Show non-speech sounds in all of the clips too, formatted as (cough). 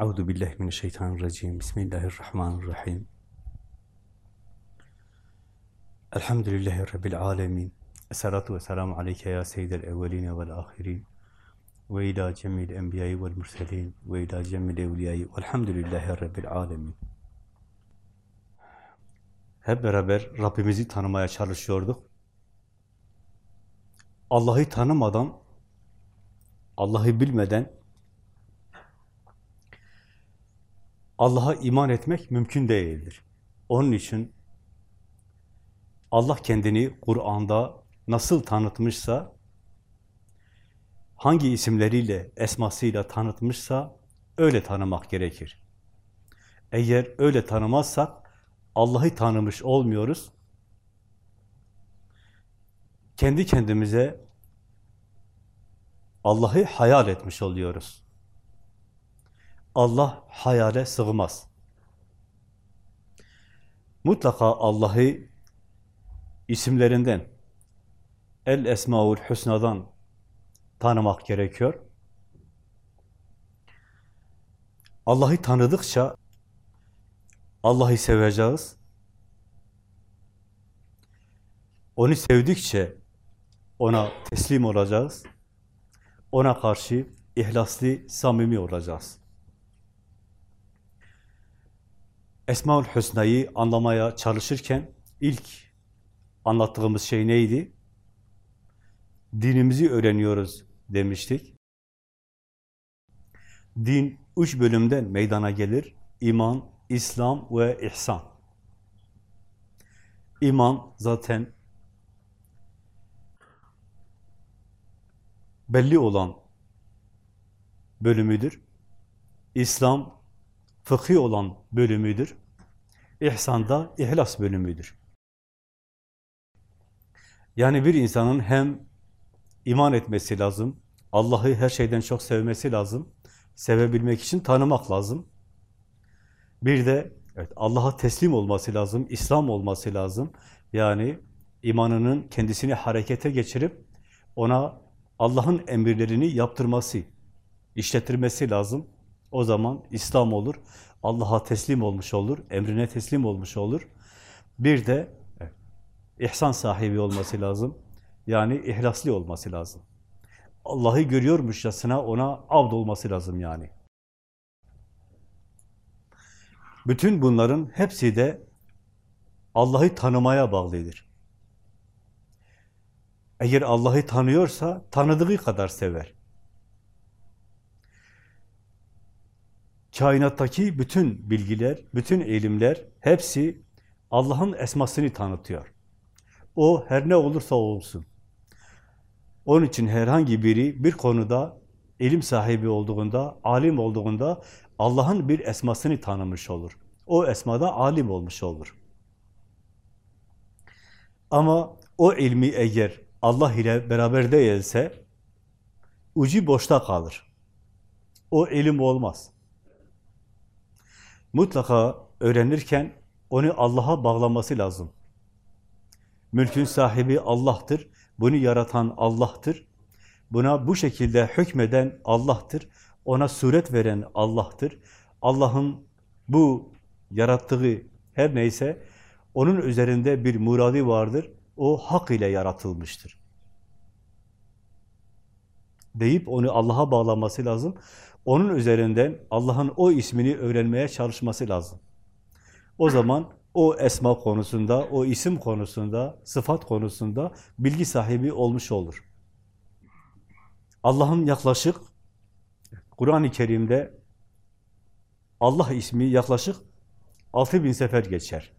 Euzu billahi mineşşeytanirracim. Bismillahirrahmanirrahim. Elhamdülillahi rabbil alamin. Esselatu vesselamu aleyke ya seyyidel evvelin ve'l ahirin. Ve ila cemil enbiya'i ve'l murselin ve ila cemil evliya'i ve'lhamdülillahi rabbil alamin. Hep beraber Rabbimizi tanımaya çalışıyorduk. Allah'ı tanımadan, Allah'ı bilmeden Allah'a iman etmek mümkün değildir. Onun için Allah kendini Kur'an'da nasıl tanıtmışsa, hangi isimleriyle, esmasıyla tanıtmışsa öyle tanımak gerekir. Eğer öyle tanımazsak Allah'ı tanımış olmuyoruz. Kendi kendimize Allah'ı hayal etmiş oluyoruz. Allah hayale sığmaz. Mutlaka Allah'ı isimlerinden, El Esmaül Hüsna'dan tanımak gerekiyor. Allah'ı tanıdıkça Allah'ı seveceğiz. Onu sevdikçe ona teslim olacağız. Ona karşı ihlaslı, samimi olacağız. Esmaül Hüsna'yı anlamaya çalışırken ilk anlattığımız şey neydi? Dinimizi öğreniyoruz demiştik. Din üç bölümden meydana gelir. İman, İslam ve ihsan. İman zaten belli olan bölümüdür. İslam fıkhi olan bölümüdür. İhsan da ihlas bölümüdür. Yani bir insanın hem iman etmesi lazım, Allah'ı her şeyden çok sevmesi lazım, sevebilmek için tanımak lazım. Bir de evet, Allah'a teslim olması lazım, İslam olması lazım. Yani imanının kendisini harekete geçirip ona Allah'ın emirlerini yaptırması, işletirmesi lazım. O zaman İslam olur, Allah'a teslim olmuş olur, emrine teslim olmuş olur. Bir de ihsan sahibi olması lazım. Yani ihlaslı olması lazım. Allah'ı görüyormuşçasına ona avd olması lazım yani. Bütün bunların hepsi de Allah'ı tanımaya bağlıdır. Eğer Allah'ı tanıyorsa tanıdığı kadar sever. Kainattaki bütün bilgiler, bütün ilimler hepsi Allah'ın esmasını tanıtıyor. O her ne olursa olsun. Onun için herhangi biri bir konuda ilim sahibi olduğunda, alim olduğunda Allah'ın bir esmasını tanımış olur. O esmada alim olmuş olur. Ama o ilmi eğer Allah ile beraber değilse ucu boşta kalır. O ilim olmaz. Mutlaka öğrenirken onu Allah'a bağlaması lazım. Mülkün sahibi Allah'tır. Bunu yaratan Allah'tır. Buna bu şekilde hükmeden Allah'tır. Ona suret veren Allah'tır. Allah'ın bu yarattığı her neyse onun üzerinde bir muradi vardır. O hak ile yaratılmıştır. Deyip onu Allah'a bağlaması lazım. Onun üzerinden Allah'ın o ismini öğrenmeye çalışması lazım. O zaman o esma konusunda, o isim konusunda, sıfat konusunda bilgi sahibi olmuş olur. Allah'ın yaklaşık Kur'an-ı Kerim'de Allah ismi yaklaşık 6000 sefer geçer.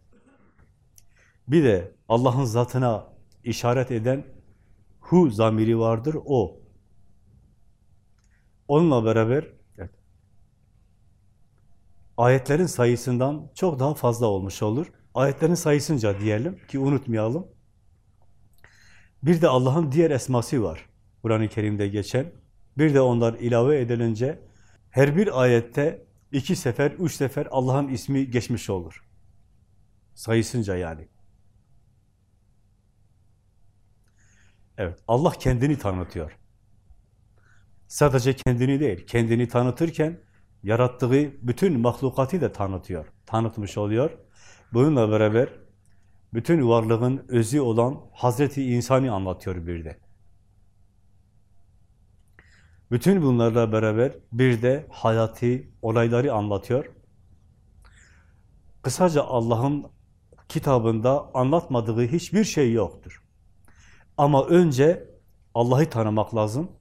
Bir de Allah'ın zatına işaret eden hu zamiri vardır, o. Onunla beraber ayetlerin sayısından çok daha fazla olmuş olur. Ayetlerin sayısınca diyelim ki unutmayalım. Bir de Allah'ın diğer esması var. Kur'an-ı Kerim'de geçen. Bir de onlar ilave edilince her bir ayette iki sefer, üç sefer Allah'ın ismi geçmiş olur. Sayısınca yani. Evet, Allah kendini tanıtıyor. Sadece kendini değil, kendini tanıtırken yarattığı bütün mahlukatı da tanıtıyor, tanıtmış oluyor. Bununla beraber bütün varlığın özü olan Hazreti İnsan'ı anlatıyor bir de. Bütün bunlarla beraber bir de hayati olayları anlatıyor. Kısaca Allah'ın kitabında anlatmadığı hiçbir şey yoktur. Ama önce Allah'ı tanımak lazım.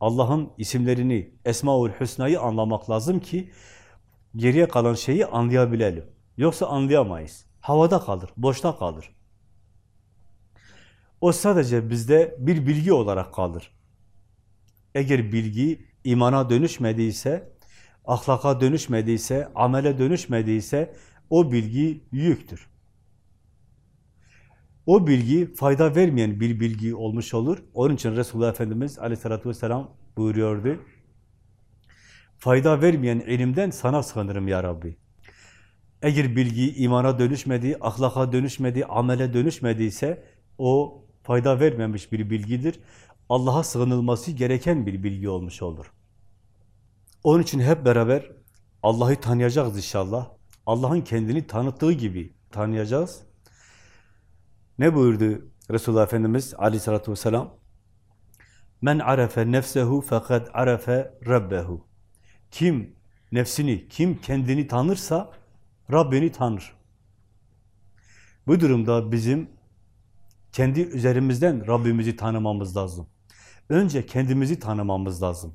Allah'ın isimlerini, Esmaül Hüsna'yı anlamak lazım ki geriye kalan şeyi anlayabilelim. Yoksa anlayamayız. Havada kalır, boşta kalır. O sadece bizde bir bilgi olarak kalır. Eğer bilgi imana dönüşmediyse, ahlaka dönüşmediyse, amele dönüşmediyse o bilgi yüktür. O bilgi fayda vermeyen bir bilgi olmuş olur. Onun için Resulullah Efendimiz aleyhissalatü vesselam buyuruyordu. Fayda vermeyen ilimden sana sığınırım ya Rabbi. Eğer bilgi imana dönüşmedi, ahlaka dönüşmedi, amele dönüşmediyse o fayda vermemiş bir bilgidir. Allah'a sığınılması gereken bir bilgi olmuş olur. Onun için hep beraber Allah'ı tanıyacağız inşallah. Allah'ın kendini tanıttığı gibi tanıyacağız. Ne buyurdu Resulullah Efendimiz aleyhissalatü vesselam? Men arefe nefsehu fakat arefe rabbehu. Kim nefsini, kim kendini tanırsa Rabbini tanır. Bu durumda bizim kendi üzerimizden Rabbimizi tanımamız lazım. Önce kendimizi tanımamız lazım.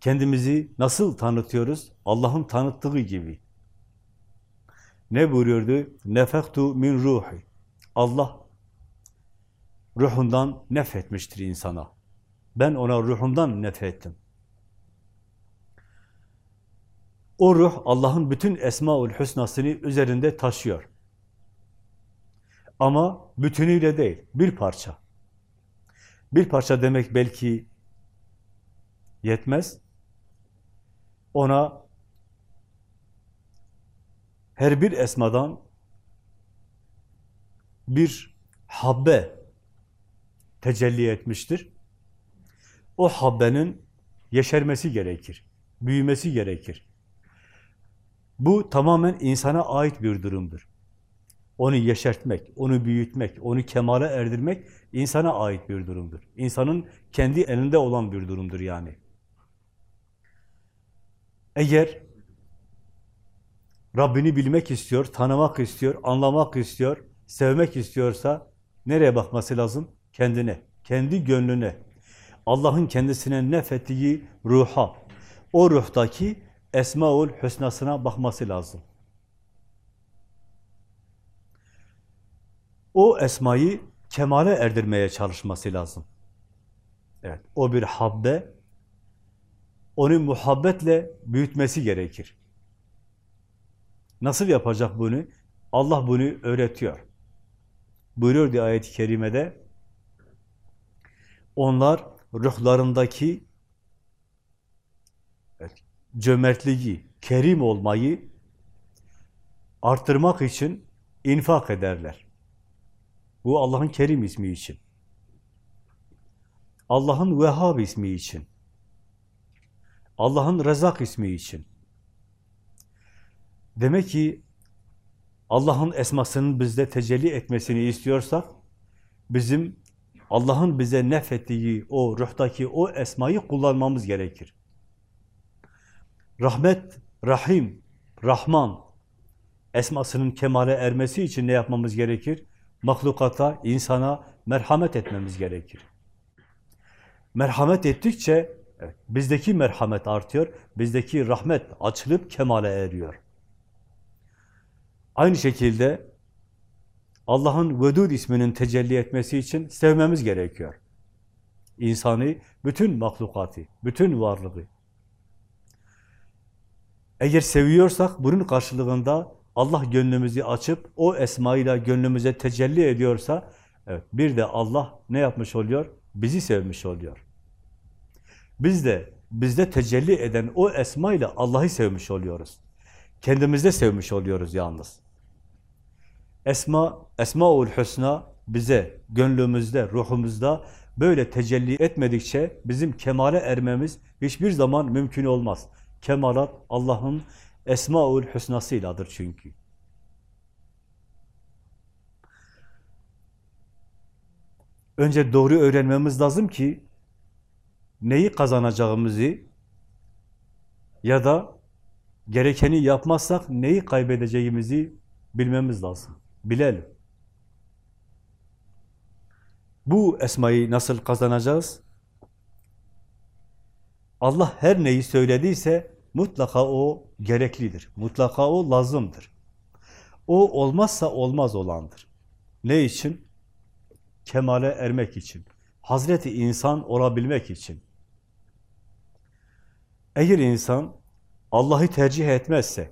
Kendimizi nasıl tanıtıyoruz? Allah'ın tanıttığı gibi. Ne buyuruyordu? Nefektu min ruhi. Allah ruhundan nefretmiştir insana. Ben ona ruhundan nefrettim. O ruh Allah'ın bütün Esmaül Hüsna'sını üzerinde taşıyor. Ama bütünüyle değil, bir parça. Bir parça demek belki yetmez. Ona her bir esmadan bir habbe tecelli etmiştir. O habbenin yeşermesi gerekir, büyümesi gerekir. Bu tamamen insana ait bir durumdur. Onu yeşertmek, onu büyütmek, onu kemale erdirmek insana ait bir durumdur. İnsanın kendi elinde olan bir durumdur yani. Eğer Rabbini bilmek istiyor, tanımak istiyor, anlamak istiyor, sevmek istiyorsa nereye bakması lazım? Kendine, kendi gönlüne. Allah'ın kendisine nefettiği ruha, o ruhtaki Esmaül Hüsna'sına bakması lazım. O esmayı kemale erdirmeye çalışması lazım. Evet, o bir habbe, onu muhabbetle büyütmesi gerekir. Nasıl yapacak bunu? Allah bunu öğretiyor. Buyuruyor diye ayet-i kerimede, onlar ruhlarındaki cömertliği, kerim olmayı artırmak için infak ederler. Bu Allah'ın Kerim ismi için. Allah'ın Vehhab ismi için. Allah'ın Rezak ismi için. Demek ki Allah'ın esmasının bizde tecelli etmesini istiyorsak, bizim Allah'ın bize nefettiği o ruhtaki o esmayı kullanmamız gerekir. Rahmet, Rahim, Rahman esmasının kemale ermesi için ne yapmamız gerekir? Mahlukata, insana merhamet etmemiz gerekir. Merhamet ettikçe bizdeki merhamet artıyor, bizdeki rahmet açılıp kemale eriyor. Aynı şekilde Allah'ın Vedud isminin tecelli etmesi için sevmemiz gerekiyor. İnsanı, bütün mahlukatı, bütün varlığı. Eğer seviyorsak bunun karşılığında Allah gönlümüzü açıp o esmayla gönlümüze tecelli ediyorsa evet, bir de Allah ne yapmış oluyor? Bizi sevmiş oluyor. Biz de bizde tecelli eden o esmayla Allah'ı sevmiş oluyoruz. Kendimizde sevmiş oluyoruz yalnız. Esma, Esmaül Hüsna bize gönlümüzde, ruhumuzda böyle tecelli etmedikçe bizim kemale ermemiz hiçbir zaman mümkün olmaz. kemalat Allah'ın Esmaül Hüsnasıyladır çünkü. Önce doğru öğrenmemiz lazım ki neyi kazanacağımızı ya da gerekeni yapmazsak neyi kaybedeceğimizi bilmemiz lazım. Bilelim. Bu esmayı nasıl kazanacağız? Allah her neyi söylediyse mutlaka o gereklidir. Mutlaka o lazımdır. O olmazsa olmaz olandır. Ne için? Kemale ermek için. Hazreti insan olabilmek için. Eğer insan Allah'ı tercih etmezse,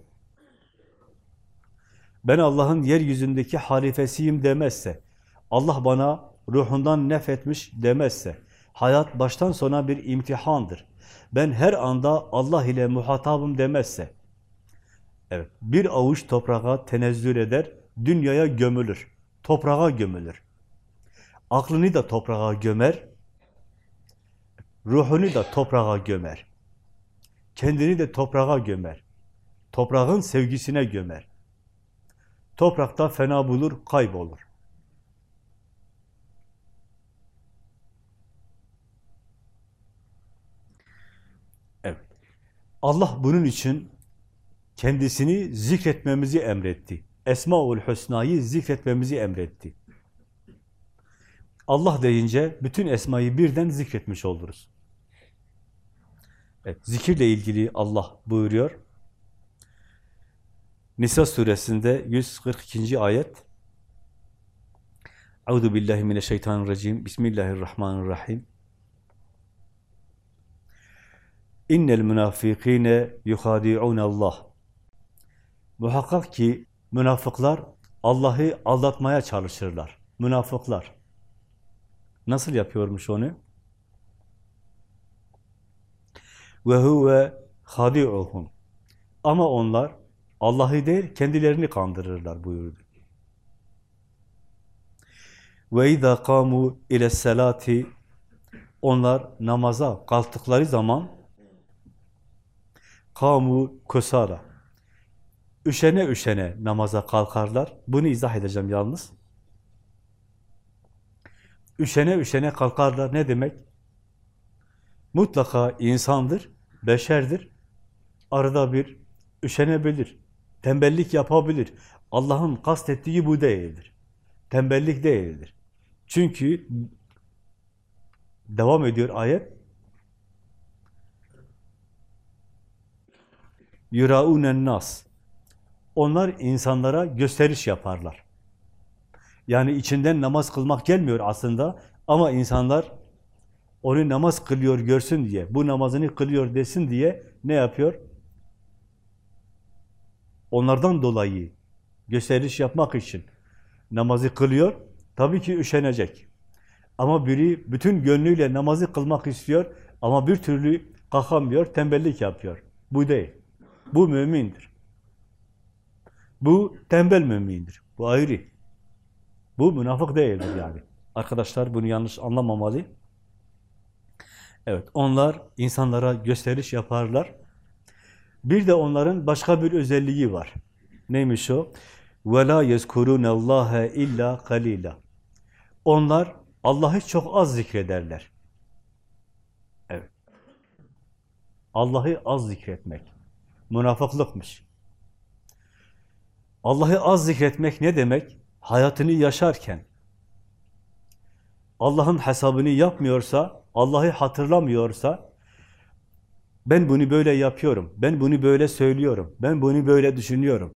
ben Allah'ın yeryüzündeki halifesiyim demezse, Allah bana ruhundan nefetmiş demezse, hayat baştan sona bir imtihandır. Ben her anda Allah ile muhatabım demezse, evet, bir avuç toprağa tenezzül eder, dünyaya gömülür, toprağa gömülür. Aklını da toprağa gömer, ruhunu da toprağa gömer. Kendini de toprağa gömer. Toprağın sevgisine gömer. Toprakta fena bulur, kaybolur. Evet. Allah bunun için kendisini zikretmemizi emretti. Esmaül Hüsna'yı zikretmemizi emretti. Allah deyince bütün esmayı birden zikretmiş oluruz. Evet, zikirle ilgili Allah buyuruyor. Nisa suresinde 142. ayet. Euzu billahi mineşşeytanirracim. Bismillahirrahmanirrahim. İnnel münafikine yuhadi'un Allah. Muhakkak ki münafıklar Allah'ı aldatmaya çalışırlar. Münafıklar. Nasıl yapıyormuş onu? Ve huve hadi'uhum. Ama onlar Allah'ı değil kendilerini kandırırlar buyurdu. Ve izâ kâmû ile selati onlar namaza kalktıkları zaman kamu kusara üşene üşene namaza kalkarlar. Bunu izah edeceğim yalnız. Üşene üşene kalkarlar ne demek? Mutlaka insandır, beşerdir. Arada bir üşenebilir, tembellik yapabilir. Allah'ın kastettiği bu değildir. Tembellik değildir. Çünkü devam ediyor ayet. Yuraunen nas. Onlar insanlara gösteriş yaparlar. Yani içinden namaz kılmak gelmiyor aslında ama insanlar onu namaz kılıyor görsün diye, bu namazını kılıyor desin diye ne yapıyor? Onlardan dolayı gösteriş yapmak için namazı kılıyor. Tabii ki üşenecek. Ama biri bütün gönlüyle namazı kılmak istiyor ama bir türlü kalkamıyor, tembellik yapıyor. Bu değil. Bu mümindir. Bu tembel mümindir. Bu ayrı. Bu münafık değildir yani. Arkadaşlar bunu yanlış anlamamalı. Evet, onlar insanlara gösteriş yaparlar. Bir de onların başka bir özelliği var. Neymiş o? وَلَا يَذْكُرُونَ اللّٰهَ illa قَلِيلًا Onlar Allah'ı çok az zikrederler. Evet. Allah'ı az zikretmek. Münafıklıkmış. Allah'ı az zikretmek ne demek? Hayatını yaşarken, Allah'ın hesabını yapmıyorsa, Allah'ı hatırlamıyorsa, ben bunu böyle yapıyorum, ben bunu böyle söylüyorum, ben bunu böyle düşünüyorum.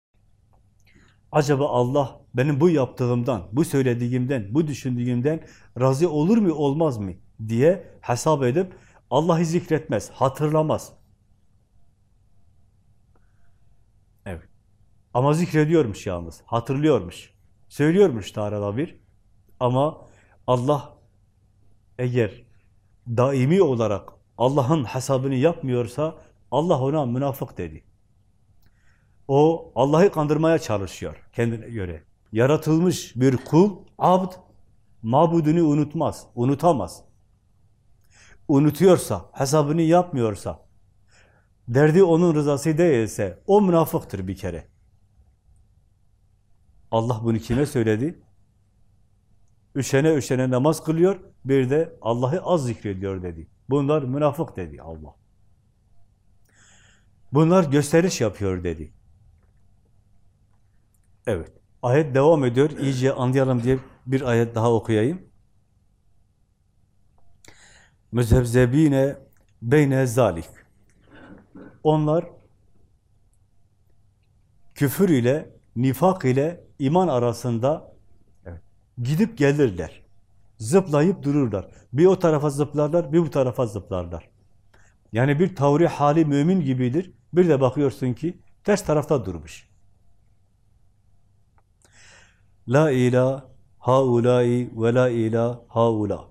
Acaba Allah benim bu yaptığımdan, bu söylediğimden, bu düşündüğümden razı olur mu, olmaz mı diye hesap edip Allah'ı zikretmez, hatırlamaz. Evet. Ama zikrediyormuş yalnız, hatırlıyormuş. Söylüyormuş da arada bir. Ama Allah eğer daimi olarak Allah'ın hesabını yapmıyorsa Allah ona münafık dedi. O Allah'ı kandırmaya çalışıyor kendine göre. Yaratılmış bir kul, abd, mabudunu unutmaz, unutamaz. Unutuyorsa, hesabını yapmıyorsa, derdi onun rızası değilse o münafıktır bir kere. Allah bunu kime söyledi? Üşene üşene namaz kılıyor, bir de Allah'ı az zikrediyor dedi. Bunlar münafık dedi Allah. Bunlar gösteriş yapıyor dedi. Evet. Ayet devam ediyor. İyice anlayalım diye bir ayet daha okuyayım. Müzebzebine beyne zalik. Onlar küfür ile, nifak ile iman arasında gidip gelirler. Zıplayıp dururlar. Bir o tarafa zıplarlar, bir bu tarafa zıplarlar. Yani bir tavri hali mümin gibidir. Bir de bakıyorsun ki ters tarafta durmuş. La ilah haulai ve la ilah haula.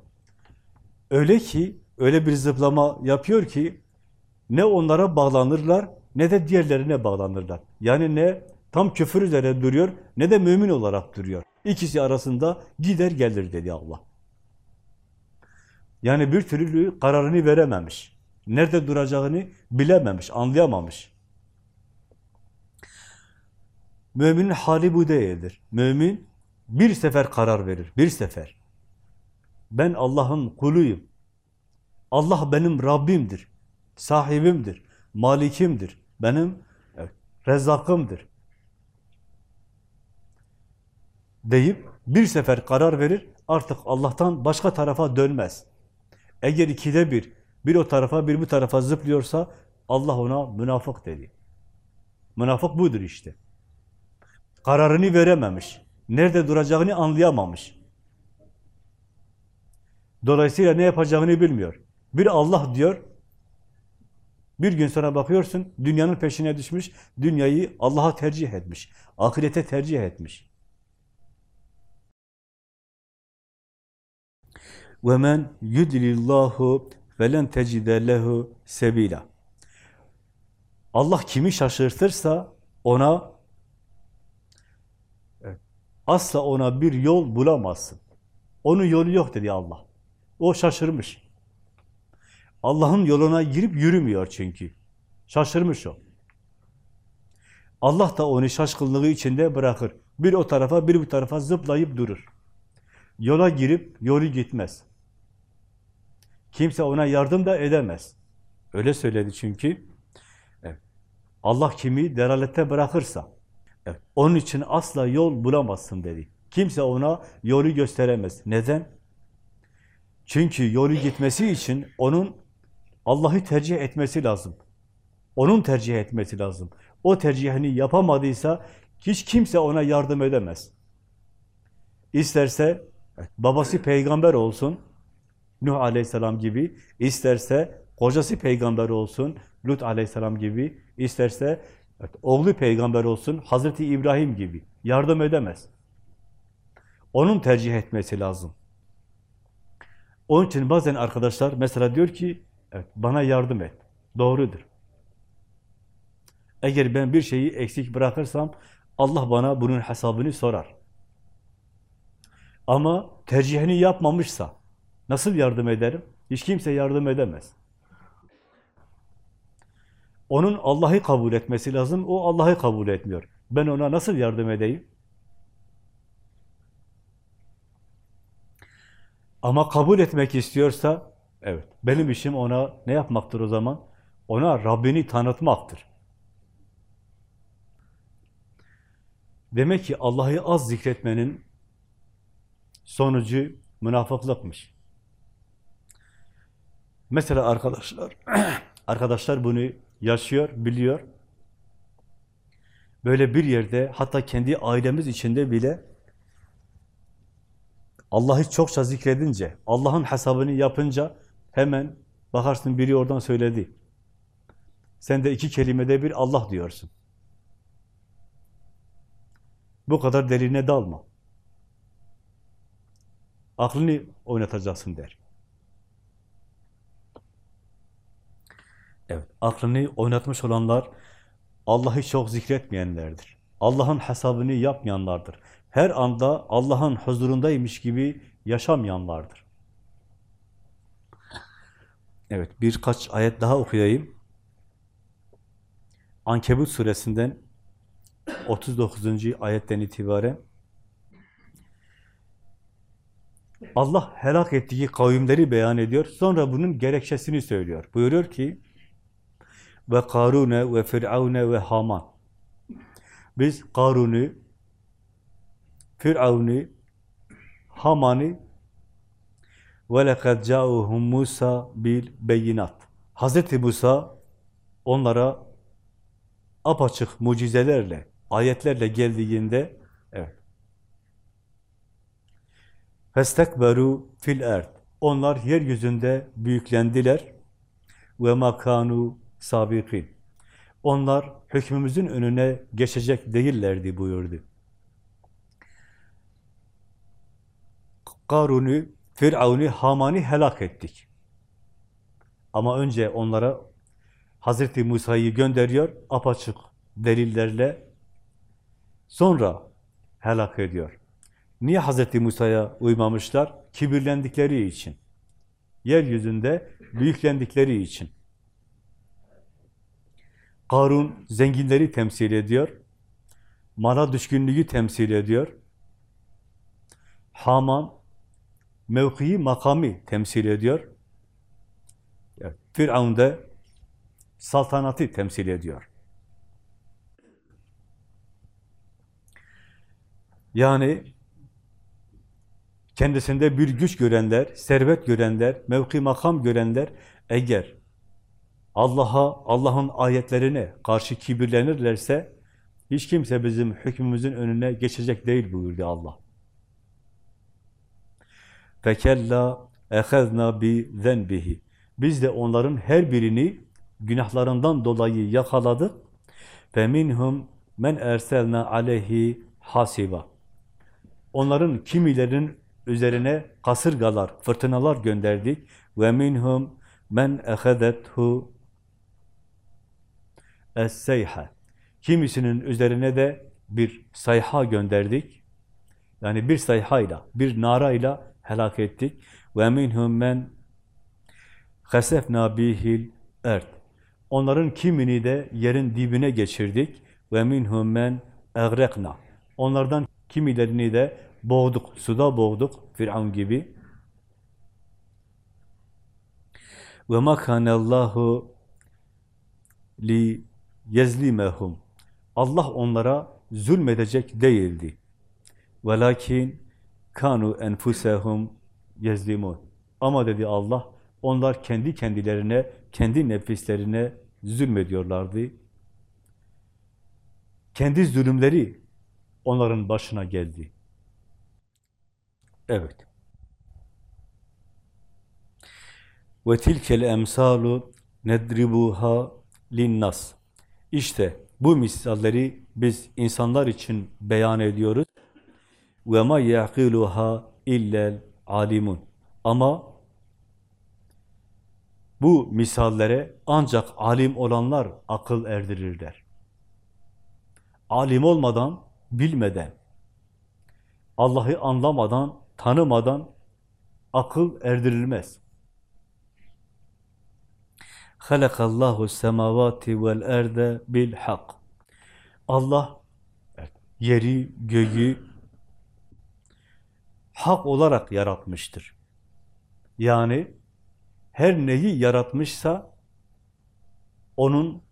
Öyle ki, öyle bir zıplama yapıyor ki ne onlara bağlanırlar ne de diğerlerine bağlanırlar. Yani ne tam küfür üzere duruyor ne de mümin olarak duruyor. İkisi arasında gider gelir dedi Allah. Yani bir türlü kararını verememiş. Nerede duracağını bilememiş, anlayamamış. Müminin hali bu değildir. Mümin bir sefer karar verir, bir sefer. Ben Allah'ın kuluyum. Allah benim Rabbimdir, sahibimdir, malikimdir, benim rezzakımdır. Deyip bir sefer karar verir, artık Allah'tan başka tarafa dönmez. Eğer ikide bir, bir o tarafa, bir bu tarafa zıplıyorsa Allah ona münafık dedi. Münafık budur işte. Kararını verememiş. Nerede duracağını anlayamamış. Dolayısıyla ne yapacağını bilmiyor. Bir Allah diyor, bir gün sonra bakıyorsun, dünyanın peşine düşmüş, dünyayı Allah'a tercih etmiş, ahirete tercih etmiş. Ve men yudlillahu felen tecide sebila. Allah kimi şaşırtırsa ona asla ona bir yol bulamazsın. Onun yolu yok dedi Allah. O şaşırmış. Allah'ın yoluna girip yürümüyor çünkü. Şaşırmış o. Allah da onu şaşkınlığı içinde bırakır. Bir o tarafa bir bu tarafa zıplayıp durur. Yola girip yolu gitmez. Kimse ona yardım da edemez. Öyle söyledi çünkü. Allah kimi delalette bırakırsa, onun için asla yol bulamazsın dedi. Kimse ona yolu gösteremez. Neden? Çünkü yolu gitmesi için onun Allah'ı tercih etmesi lazım. Onun tercih etmesi lazım. O tercihini yapamadıysa hiç kimse ona yardım edemez. İsterse babası peygamber olsun, Nuh aleyhisselam gibi, isterse kocası peygamber olsun, Lut aleyhisselam gibi, isterse evet, oğlu peygamber olsun, Hazreti İbrahim gibi yardım edemez. Onun tercih etmesi lazım. Onun için bazen arkadaşlar mesela diyor ki, evet, bana yardım et. Doğrudur. Eğer ben bir şeyi eksik bırakırsam, Allah bana bunun hesabını sorar. Ama tercihini yapmamışsa, nasıl yardım ederim? Hiç kimse yardım edemez. Onun Allah'ı kabul etmesi lazım, o Allah'ı kabul etmiyor. Ben ona nasıl yardım edeyim? Ama kabul etmek istiyorsa, evet, benim işim ona ne yapmaktır o zaman? Ona Rabbini tanıtmaktır. Demek ki Allah'ı az zikretmenin sonucu münafıklıkmış. Mesela arkadaşlar, (clears throat) arkadaşlar bunu yaşıyor, biliyor. Böyle bir yerde, hatta kendi ailemiz içinde bile Allah'ı çokça zikredince, Allah'ın hesabını yapınca hemen bakarsın biri oradan söyledi. Sen de iki kelimede bir Allah diyorsun. Bu kadar derine dalma. Aklını oynatacaksın der. Evet, aklını oynatmış olanlar Allah'ı çok zikretmeyenlerdir. Allah'ın hesabını yapmayanlardır. Her anda Allah'ın huzurundaymış gibi yaşamayanlardır. Evet, birkaç ayet daha okuyayım. Ankebut suresinden 39. ayetten itibaren Allah helak ettiği kavimleri beyan ediyor. Sonra bunun gerekçesini söylüyor. Buyuruyor ki ve Karune ve Firavune ve Haman. Biz Karun'u, Firavun'u, Haman'ı ve lekad ca'uhum Musa bil beyinat. Hazreti Musa onlara apaçık mucizelerle, ayetlerle geldiğinde evet. Festekberu fil erd. Onlar yeryüzünde büyüklendiler ve makanu sabikin. Onlar hükmümüzün önüne geçecek değillerdi buyurdu. Karun'u, Firavun'u, Haman'ı helak ettik. Ama önce onlara Hazreti Musa'yı gönderiyor, apaçık delillerle. Sonra helak ediyor. Niye Hazreti Musa'ya uymamışlar? Kibirlendikleri için. Yeryüzünde büyüklendikleri için. Karun zenginleri temsil ediyor. Mala düşkünlüğü temsil ediyor. Haman mevkii, makami temsil ediyor. Evet, Firavun da saltanatı temsil ediyor. Yani kendisinde bir güç görenler, servet görenler, mevki makam görenler eğer Allah'a, Allah'ın ayetlerine karşı kibirlenirlerse hiç kimse bizim hükmümüzün önüne geçecek değil buyurdu Allah. Fekella ehezna bi zenbihi. Biz de onların her birini günahlarından dolayı yakaladık. Ve minhum men erselna aleyhi hasiba. Onların kimilerinin üzerine kasırgalar, fırtınalar gönderdik. Ve minhum men ehedethu es-seyha. Kimisinin üzerine de bir sayha gönderdik. Yani bir sayhayla, bir narayla helak ettik. Ve minhum men hasefna bihil erd. Onların kimini de yerin dibine geçirdik. Ve minhum men egrekna. Onlardan kimilerini de boğduk, suda boğduk Firavun gibi. Ve ma kanallahu li yezlimehum. Allah onlara zulmedecek değildi. Velakin kanu enfusehum yezlimun. Ama dedi Allah, onlar kendi kendilerine, kendi nefislerine zulmediyorlardı. Kendi zulümleri onların başına geldi. Evet. Ve tilkel emsalu nedribuha linnas. İşte bu misalleri biz insanlar için beyan ediyoruz. Ve ma yaqiluha illel alimun. Ama bu misallere ancak alim olanlar akıl erdirirler. Alim olmadan, bilmeden, Allah'ı anlamadan, tanımadan akıl erdirilmez. Halakallahu semavati vel erde bil hak. Allah yeri, göğü hak olarak yaratmıştır. Yani her neyi yaratmışsa onun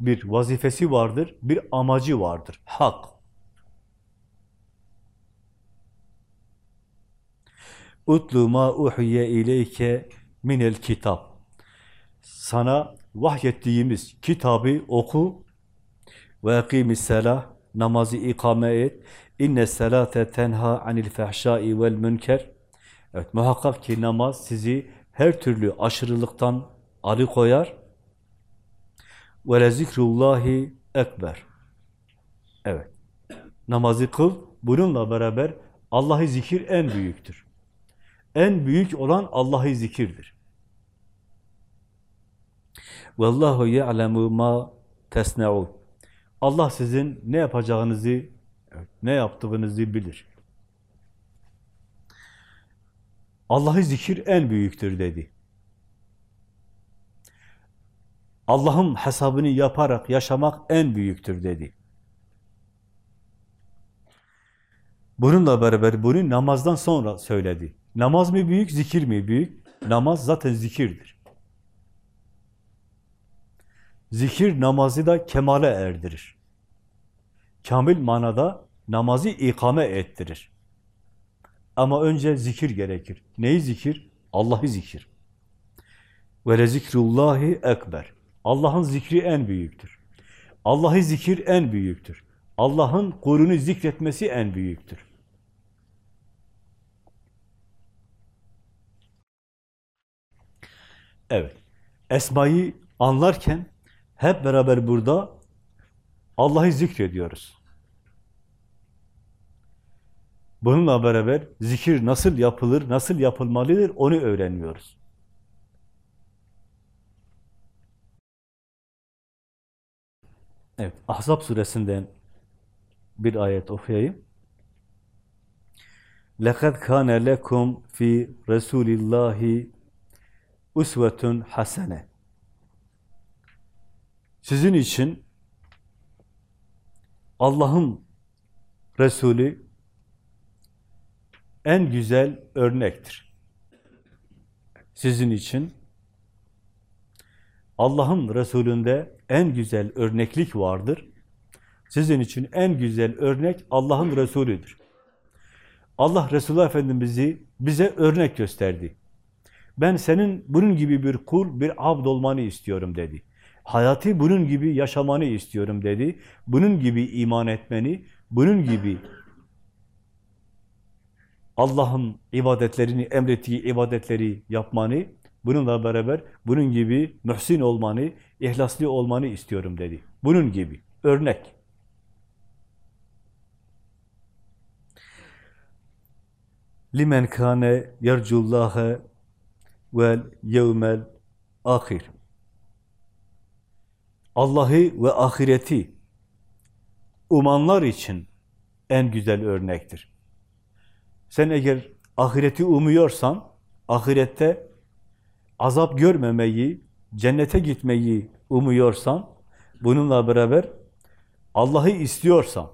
bir vazifesi vardır, bir amacı vardır. Hak. Utlu ma uhiye ileyke minel kitap. Sana vahyettiğimiz kitabı oku ve akimis selah namazı ikame et. İnne selate tenha anil fahşai vel münker. Evet, muhakkak ki namaz sizi her türlü aşırılıktan alıkoyar. Ve le zikrullahi ekber. Evet. Namazı kıl. Bununla beraber Allah'ı zikir en büyüktür. En büyük olan Allah'ı zikirdir. Vallahu ya'lemu ma tesnaun. Allah sizin ne yapacağınızı, ne yaptığınızı bilir. Allah'ı zikir en büyüktür dedi. Allah'ın hesabını yaparak yaşamak en büyüktür dedi. Bununla beraber bunu namazdan sonra söyledi. Namaz mı büyük, zikir mi büyük? Namaz zaten zikirdir. Zikir namazı da kemale erdirir. Kamil manada namazı ikame ettirir. Ama önce zikir gerekir. Neyi zikir? Allah'ı zikir. Ve lezikrullahi ekber. Allah'ın zikri en büyüktür. Allah'ı zikir en büyüktür. Allah'ın kulunu zikretmesi en büyüktür. Evet. Esma'yı anlarken hep beraber burada Allah'ı zikrediyoruz. Bununla beraber zikir nasıl yapılır, nasıl yapılmalıdır onu öğreniyoruz. Evet, Ahzab suresinden bir ayet okuyayım. لَقَدْ كَانَ لَكُمْ فِي رَسُولِ اللّٰهِ usvetun hasene. sizin için Allah'ın Resulü en güzel örnektir. Sizin için Allah'ın Resulünde en güzel örneklik vardır. Sizin için en güzel örnek Allah'ın Resulüdür. Allah Resulullah Efendimiz'i bize örnek gösterdi. Ben senin bunun gibi bir kul, bir abd olmanı istiyorum dedi. Hayatı bunun gibi yaşamanı istiyorum dedi. Bunun gibi iman etmeni, bunun gibi Allah'ın ibadetlerini, emrettiği ibadetleri yapmanı, bununla beraber bunun gibi mühsin olmanı, ihlaslı olmanı istiyorum dedi. Bunun gibi, örnek. limen kâne yercullâhe vel yevmel ahir. Allah'ı ve ahireti umanlar için en güzel örnektir. Sen eğer ahireti umuyorsan, ahirette azap görmemeyi, cennete gitmeyi umuyorsan, bununla beraber Allah'ı istiyorsan,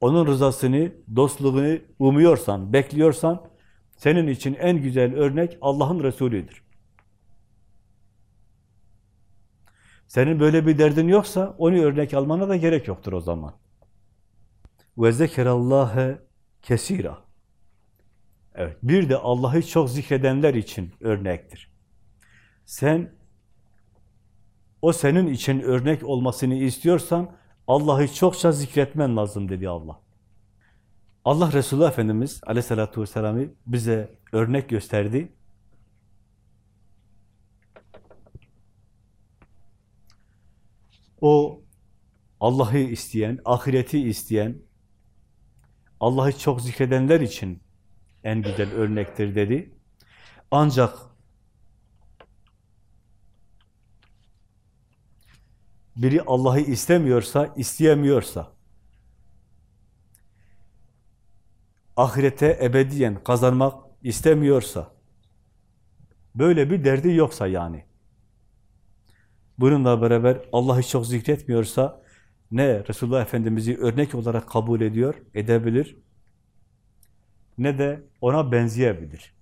onun rızasını, dostluğunu umuyorsan, bekliyorsan, senin için en güzel örnek Allah'ın Resulüdür. Senin böyle bir derdin yoksa onu örnek almana da gerek yoktur o zaman. Ve zekerallâhe kesira. Evet, bir de Allah'ı çok zikredenler için örnektir. Sen o senin için örnek olmasını istiyorsan Allah'ı çokça zikretmen lazım dedi Allah. Allah Resulü Efendimiz aleyhissalatü vesselam'ı bize örnek gösterdi. O Allah'ı isteyen, ahireti isteyen, Allah'ı çok zikredenler için en güzel örnektir dedi. Ancak biri Allah'ı istemiyorsa, isteyemiyorsa, ahirete ebediyen kazanmak istemiyorsa, böyle bir derdi yoksa yani, bununla beraber Allah'ı çok zikretmiyorsa, ne Resulullah Efendimiz'i örnek olarak kabul ediyor, edebilir, ne de ona benzeyebilir.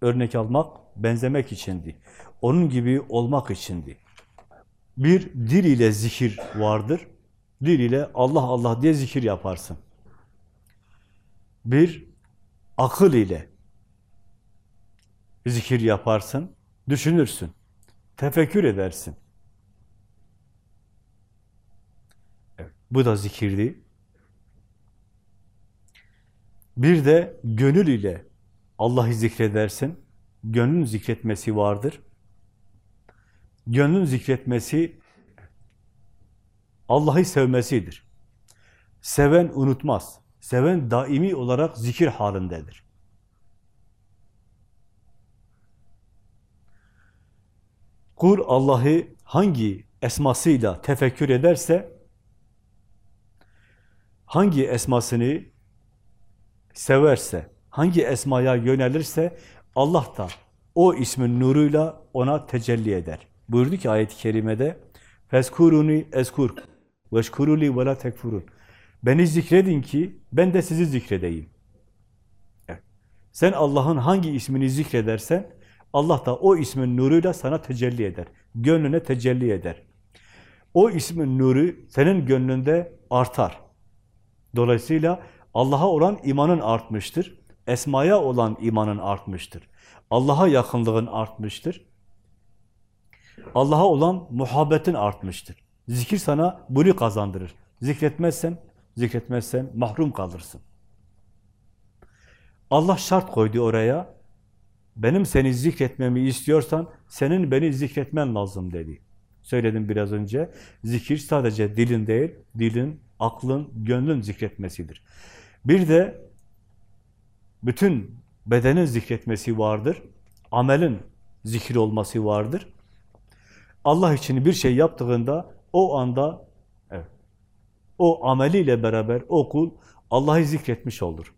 Örnek almak, benzemek içindi. Onun gibi olmak içindi. Bir dil ile zikir vardır. Dil ile Allah Allah diye zikir yaparsın. Bir akıl ile zikir yaparsın, düşünürsün, tefekkür edersin. Evet, bu da zikirdi. Bir de gönül ile Allah'ı zikredersin. Gönlün zikretmesi vardır. Gönlün zikretmesi Allah'ı sevmesidir. Seven unutmaz. Seven daimi olarak zikir halindedir. Kul Allah'ı hangi esmasıyla tefekkür ederse, hangi esmasını severse, hangi esmaya yönelirse Allah da o ismin nuruyla ona tecelli eder. buyurdu ki ayet-i kerimede Fezkuruni ezkur veşkuruli ve la tekfurun. Beni zikredin ki ben de sizi zikredeyim. Evet. Sen Allah'ın hangi ismini zikredersen Allah da o ismin nuruyla sana tecelli eder. Gönlüne tecelli eder. O ismin nuru senin gönlünde artar. Dolayısıyla Allah'a olan imanın artmıştır. Esmaya olan imanın artmıştır. Allah'a yakınlığın artmıştır. Allah'a olan muhabbetin artmıştır. Zikir sana bunu kazandırır. Zikretmezsen, zikretmezsen mahrum kalırsın. Allah şart koydu oraya. Benim seni zikretmemi istiyorsan, senin beni zikretmen lazım dedi. Söyledim biraz önce. Zikir sadece dilin değil, dilin, aklın, gönlün zikretmesidir. Bir de bütün bedenin zikretmesi vardır. Amelin zikir olması vardır. Allah için bir şey yaptığında o anda evet, o ameliyle beraber o kul Allah'ı zikretmiş olur.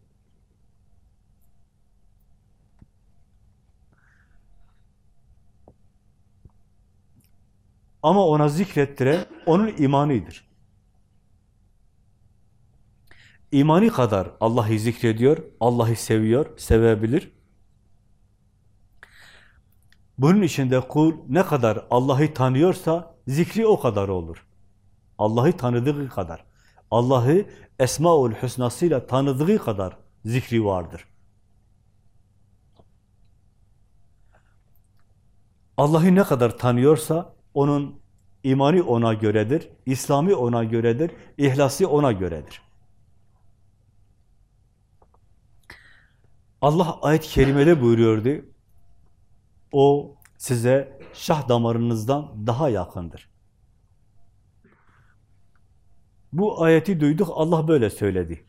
Ama ona zikrettiren onun imanıdır. İmani kadar Allah'ı zikrediyor, Allah'ı seviyor, sevebilir. Bunun içinde kul ne kadar Allah'ı tanıyorsa zikri o kadar olur. Allah'ı tanıdığı kadar. Allah'ı Esmaül Hüsnasıyla tanıdığı kadar zikri vardır. Allah'ı ne kadar tanıyorsa onun imani ona göredir, İslami ona göredir, ihlası ona göredir. Allah ayet-i kerimede buyuruyordu, o size şah damarınızdan daha yakındır. Bu ayeti duyduk, Allah böyle söyledi.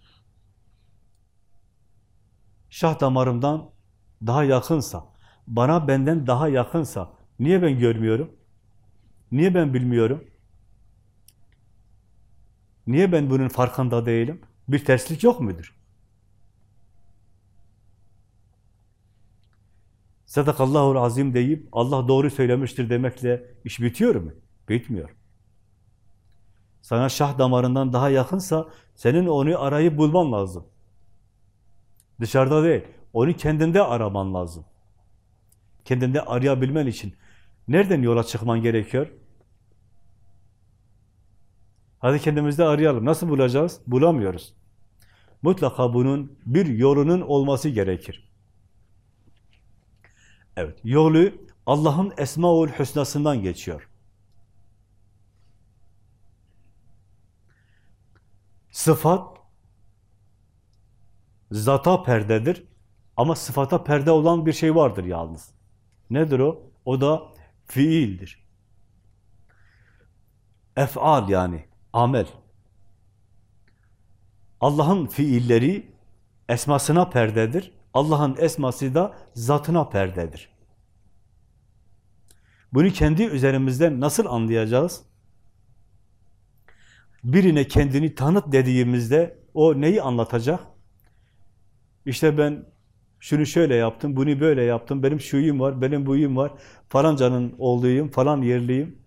Şah damarımdan daha yakınsa, bana benden daha yakınsa, niye ben görmüyorum? Niye ben bilmiyorum? Niye ben bunun farkında değilim? Bir terslik yok mudur? Sadakallahul azim deyip Allah doğru söylemiştir demekle iş bitiyor mu? Bitmiyor. Sana şah damarından daha yakınsa senin onu arayıp bulman lazım. Dışarıda değil. Onu kendinde araman lazım. Kendinde arayabilmen için nereden yola çıkman gerekiyor? Hadi kendimizde arayalım. Nasıl bulacağız? Bulamıyoruz. Mutlaka bunun bir yolunun olması gerekir. Evet, yolu Allah'ın Esmaül Hüsna'sından geçiyor. Sıfat zata perdedir ama sıfata perde olan bir şey vardır yalnız. Nedir o? O da fiildir. Ef'al yani, amel. Allah'ın fiilleri esmasına perdedir. Allah'ın esması da zatına perdedir. Bunu kendi üzerimizden nasıl anlayacağız? Birine kendini tanıt dediğimizde o neyi anlatacak? İşte ben şunu şöyle yaptım, bunu böyle yaptım, benim şuyum var, benim buyum var, falancanın olduğuyum, falan yerliyim.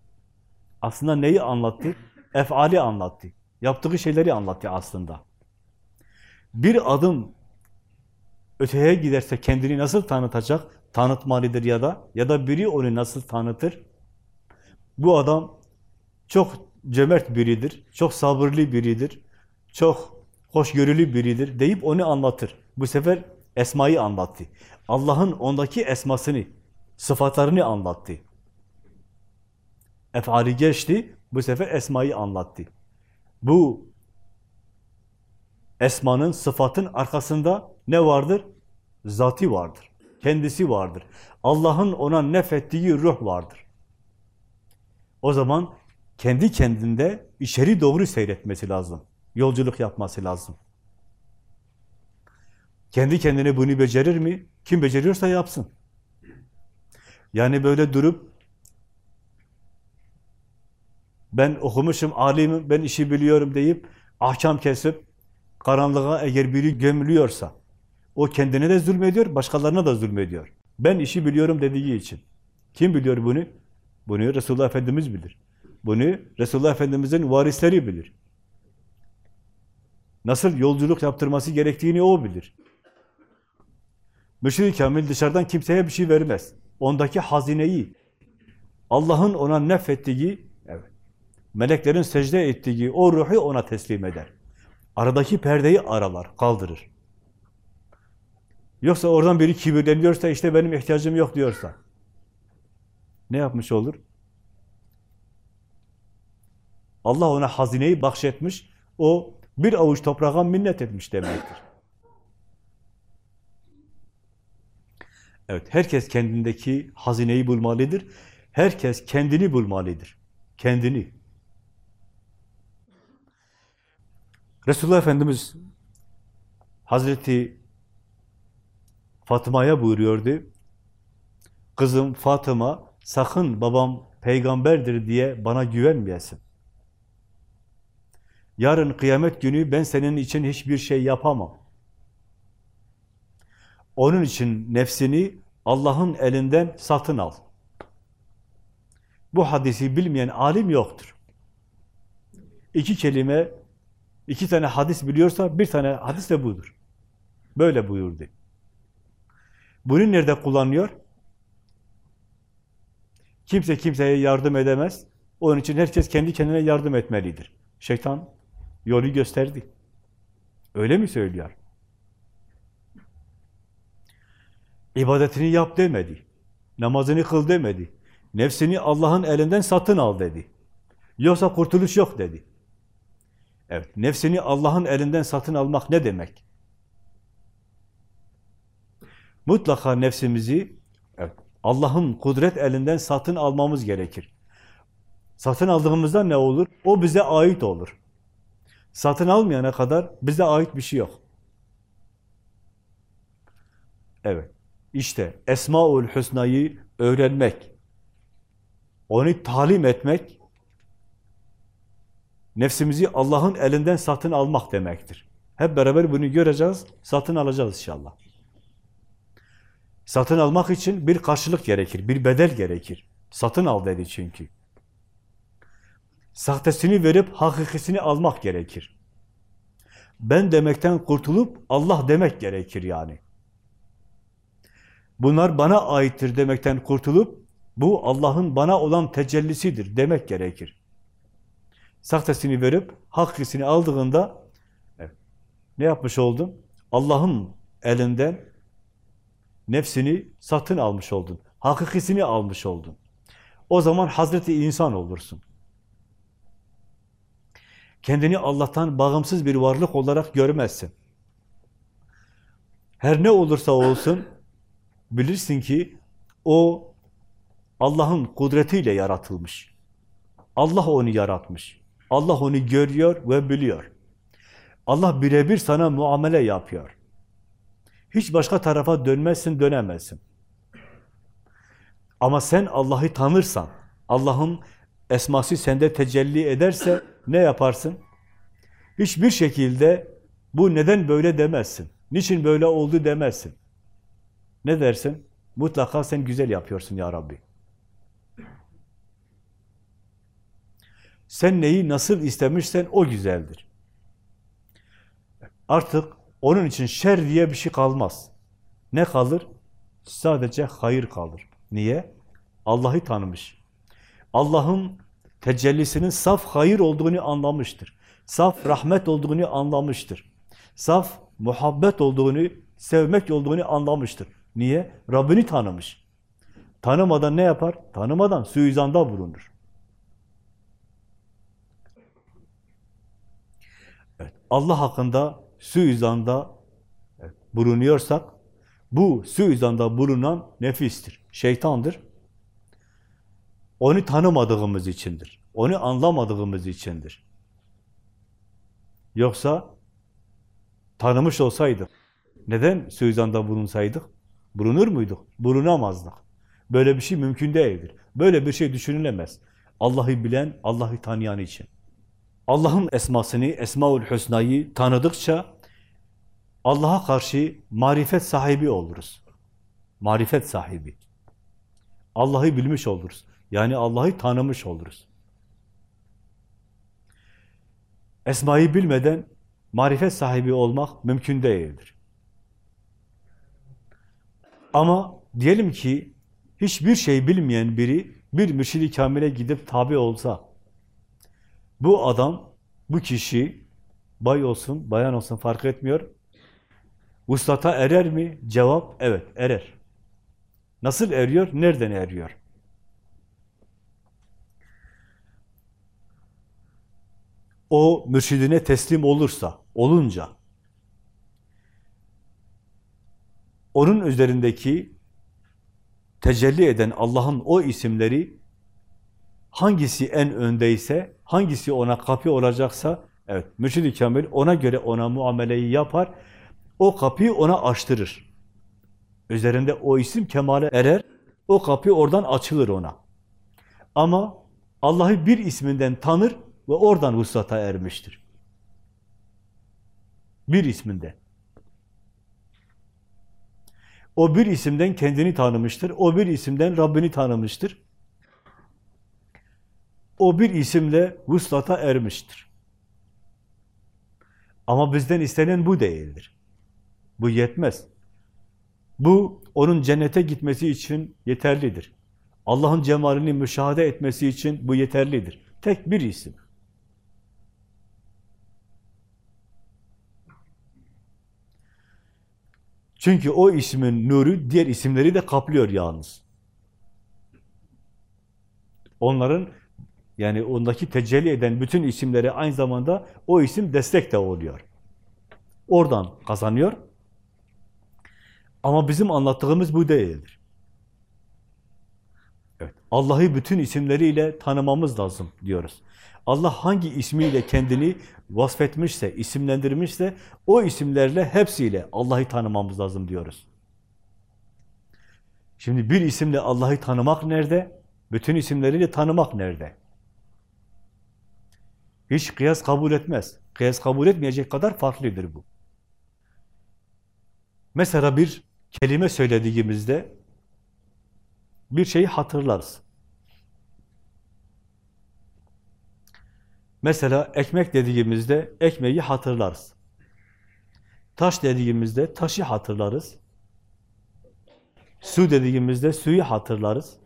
Aslında neyi anlattı? Efali anlattı. Yaptığı şeyleri anlattı aslında. Bir adım öteye giderse kendini nasıl tanıtacak? Tanıtmalıdır ya da ya da biri onu nasıl tanıtır? Bu adam çok cömert biridir, çok sabırlı biridir, çok hoşgörülü biridir deyip onu anlatır. Bu sefer esmayı anlattı. Allah'ın ondaki esmasını, sıfatlarını anlattı. Efali geçti, bu sefer esmayı anlattı. Bu esmanın, sıfatın arkasında ne vardır? Zati vardır. Kendisi vardır. Allah'ın ona nefettiği ruh vardır. O zaman kendi kendinde içeri doğru seyretmesi lazım. Yolculuk yapması lazım. Kendi kendine bunu becerir mi? Kim beceriyorsa yapsın. Yani böyle durup ben okumuşum, alimim, ben işi biliyorum deyip ahkam kesip karanlığa eğer biri gömülüyorsa o kendine de zulmediyor, başkalarına da zulmediyor. Ben işi biliyorum dediği için. Kim biliyor bunu? Bunu Resulullah Efendimiz bilir. Bunu Resulullah Efendimiz'in varisleri bilir. Nasıl yolculuk yaptırması gerektiğini o bilir. Müşrik Kamil dışarıdan kimseye bir şey vermez. Ondaki hazineyi, Allah'ın ona nefettiği, meleklerin secde ettiği o ruhu ona teslim eder. Aradaki perdeyi aralar, kaldırır. Yoksa oradan biri kibirleniyorsa, işte benim ihtiyacım yok diyorsa, ne yapmış olur? Allah ona hazineyi bahşetmiş, o bir avuç toprağa minnet etmiş demektir. Evet, herkes kendindeki hazineyi bulmalıdır. Herkes kendini bulmalıdır. Kendini. Resulullah Efendimiz Hazreti Fatıma'ya buyuruyordu. Kızım Fatıma sakın babam peygamberdir diye bana güvenmeyesin. Yarın kıyamet günü ben senin için hiçbir şey yapamam. Onun için nefsini Allah'ın elinden satın al. Bu hadisi bilmeyen alim yoktur. İki kelime, iki tane hadis biliyorsa bir tane hadis de budur. Böyle buyurdu. Bunu nerede kullanıyor? Kimse kimseye yardım edemez. Onun için herkes kendi kendine yardım etmelidir. Şeytan yolu gösterdi. Öyle mi söylüyor? İbadetini yap demedi. Namazını kıl demedi. Nefsini Allah'ın elinden satın al dedi. Yoksa kurtuluş yok dedi. Evet, nefsini Allah'ın elinden satın almak ne demek? Mutlaka nefsimizi evet, Allah'ın kudret elinden satın almamız gerekir. Satın aldığımızda ne olur? O bize ait olur. Satın almayana kadar bize ait bir şey yok. Evet. İşte Esmaül Hüsna'yı öğrenmek, onu talim etmek, nefsimizi Allah'ın elinden satın almak demektir. Hep beraber bunu göreceğiz, satın alacağız inşallah. Satın almak için bir karşılık gerekir, bir bedel gerekir. Satın al dedi çünkü. Sahtesini verip hakikisini almak gerekir. Ben demekten kurtulup Allah demek gerekir yani. Bunlar bana aittir demekten kurtulup bu Allah'ın bana olan tecellisidir demek gerekir. Sahtesini verip hakikisini aldığında evet, ne yapmış oldun? Allah'ın elinden nefsini satın almış oldun. Hakikisini almış oldun. O zaman Hazreti insan olursun. Kendini Allah'tan bağımsız bir varlık olarak görmezsin. Her ne olursa olsun bilirsin ki o Allah'ın kudretiyle yaratılmış. Allah onu yaratmış. Allah onu görüyor ve biliyor. Allah birebir sana muamele yapıyor. Hiç başka tarafa dönmezsin, dönemezsin. Ama sen Allah'ı tanırsan, Allah'ın esması sende tecelli ederse ne yaparsın? Hiçbir şekilde bu neden böyle demezsin. Niçin böyle oldu demezsin. Ne dersin? Mutlaka sen güzel yapıyorsun ya Rabbi. Sen neyi nasıl istemişsen o güzeldir. Artık onun için şer diye bir şey kalmaz. Ne kalır? Sadece hayır kalır. Niye? Allah'ı tanımış. Allah'ın tecellisinin saf hayır olduğunu anlamıştır. Saf rahmet olduğunu anlamıştır. Saf muhabbet olduğunu, sevmek olduğunu anlamıştır. Niye? Rabbini tanımış. Tanımadan ne yapar? Tanımadan suizanda bulunur. Allah hakkında suizanda bulunuyorsak, bu suizanda bulunan nefistir, şeytandır. Onu tanımadığımız içindir. Onu anlamadığımız içindir. Yoksa tanımış olsaydık, neden suizanda bulunsaydık? Bulunur muyduk? Bulunamazdık. Böyle bir şey mümkün değildir. Böyle bir şey düşünülemez. Allah'ı bilen, Allah'ı tanıyan için. Allah'ın esmasını, Esmaül Hüsna'yı tanıdıkça Allah'a karşı marifet sahibi oluruz. Marifet sahibi. Allah'ı bilmiş oluruz. Yani Allah'ı tanımış oluruz. Esmayı bilmeden marifet sahibi olmak mümkün değildir. Ama diyelim ki hiçbir şey bilmeyen biri bir mürşidi kamile gidip tabi olsa, bu adam, bu kişi bay olsun, bayan olsun fark etmiyor. Vuslata erer mi? Cevap evet, erer. Nasıl eriyor? Nereden eriyor? O mürşidine teslim olursa, olunca, onun üzerindeki tecelli eden Allah'ın o isimleri hangisi en öndeyse, hangisi ona kapı olacaksa, evet, mürşid-i kamil ona göre ona muameleyi yapar, o kapıyı ona açtırır. Üzerinde o isim kemale erer, o kapı oradan açılır ona. Ama Allah'ı bir isminden tanır ve oradan vuslata ermiştir. Bir isminden. O bir isimden kendini tanımıştır. O bir isimden Rabbini tanımıştır. O bir isimle vuslata ermiştir. Ama bizden istenen bu değildir. Bu yetmez. Bu onun cennete gitmesi için yeterlidir. Allah'ın cemalini müşahede etmesi için bu yeterlidir. Tek bir isim. Çünkü o ismin nuru diğer isimleri de kaplıyor yalnız. Onların yani ondaki tecelli eden bütün isimleri aynı zamanda o isim destek de oluyor. Oradan kazanıyor. Ama bizim anlattığımız bu değildir. Evet, Allah'ı bütün isimleriyle tanımamız lazım diyoruz. Allah hangi ismiyle kendini vasfetmişse, isimlendirmişse o isimlerle hepsiyle Allah'ı tanımamız lazım diyoruz. Şimdi bir isimle Allah'ı tanımak nerede? Bütün isimleriyle tanımak nerede? Hiç kıyas kabul etmez. Kıyas kabul etmeyecek kadar farklıdır bu. Mesela bir kelime söylediğimizde bir şeyi hatırlarız. Mesela ekmek dediğimizde ekmeği hatırlarız. Taş dediğimizde taşı hatırlarız. Su dediğimizde suyu hatırlarız.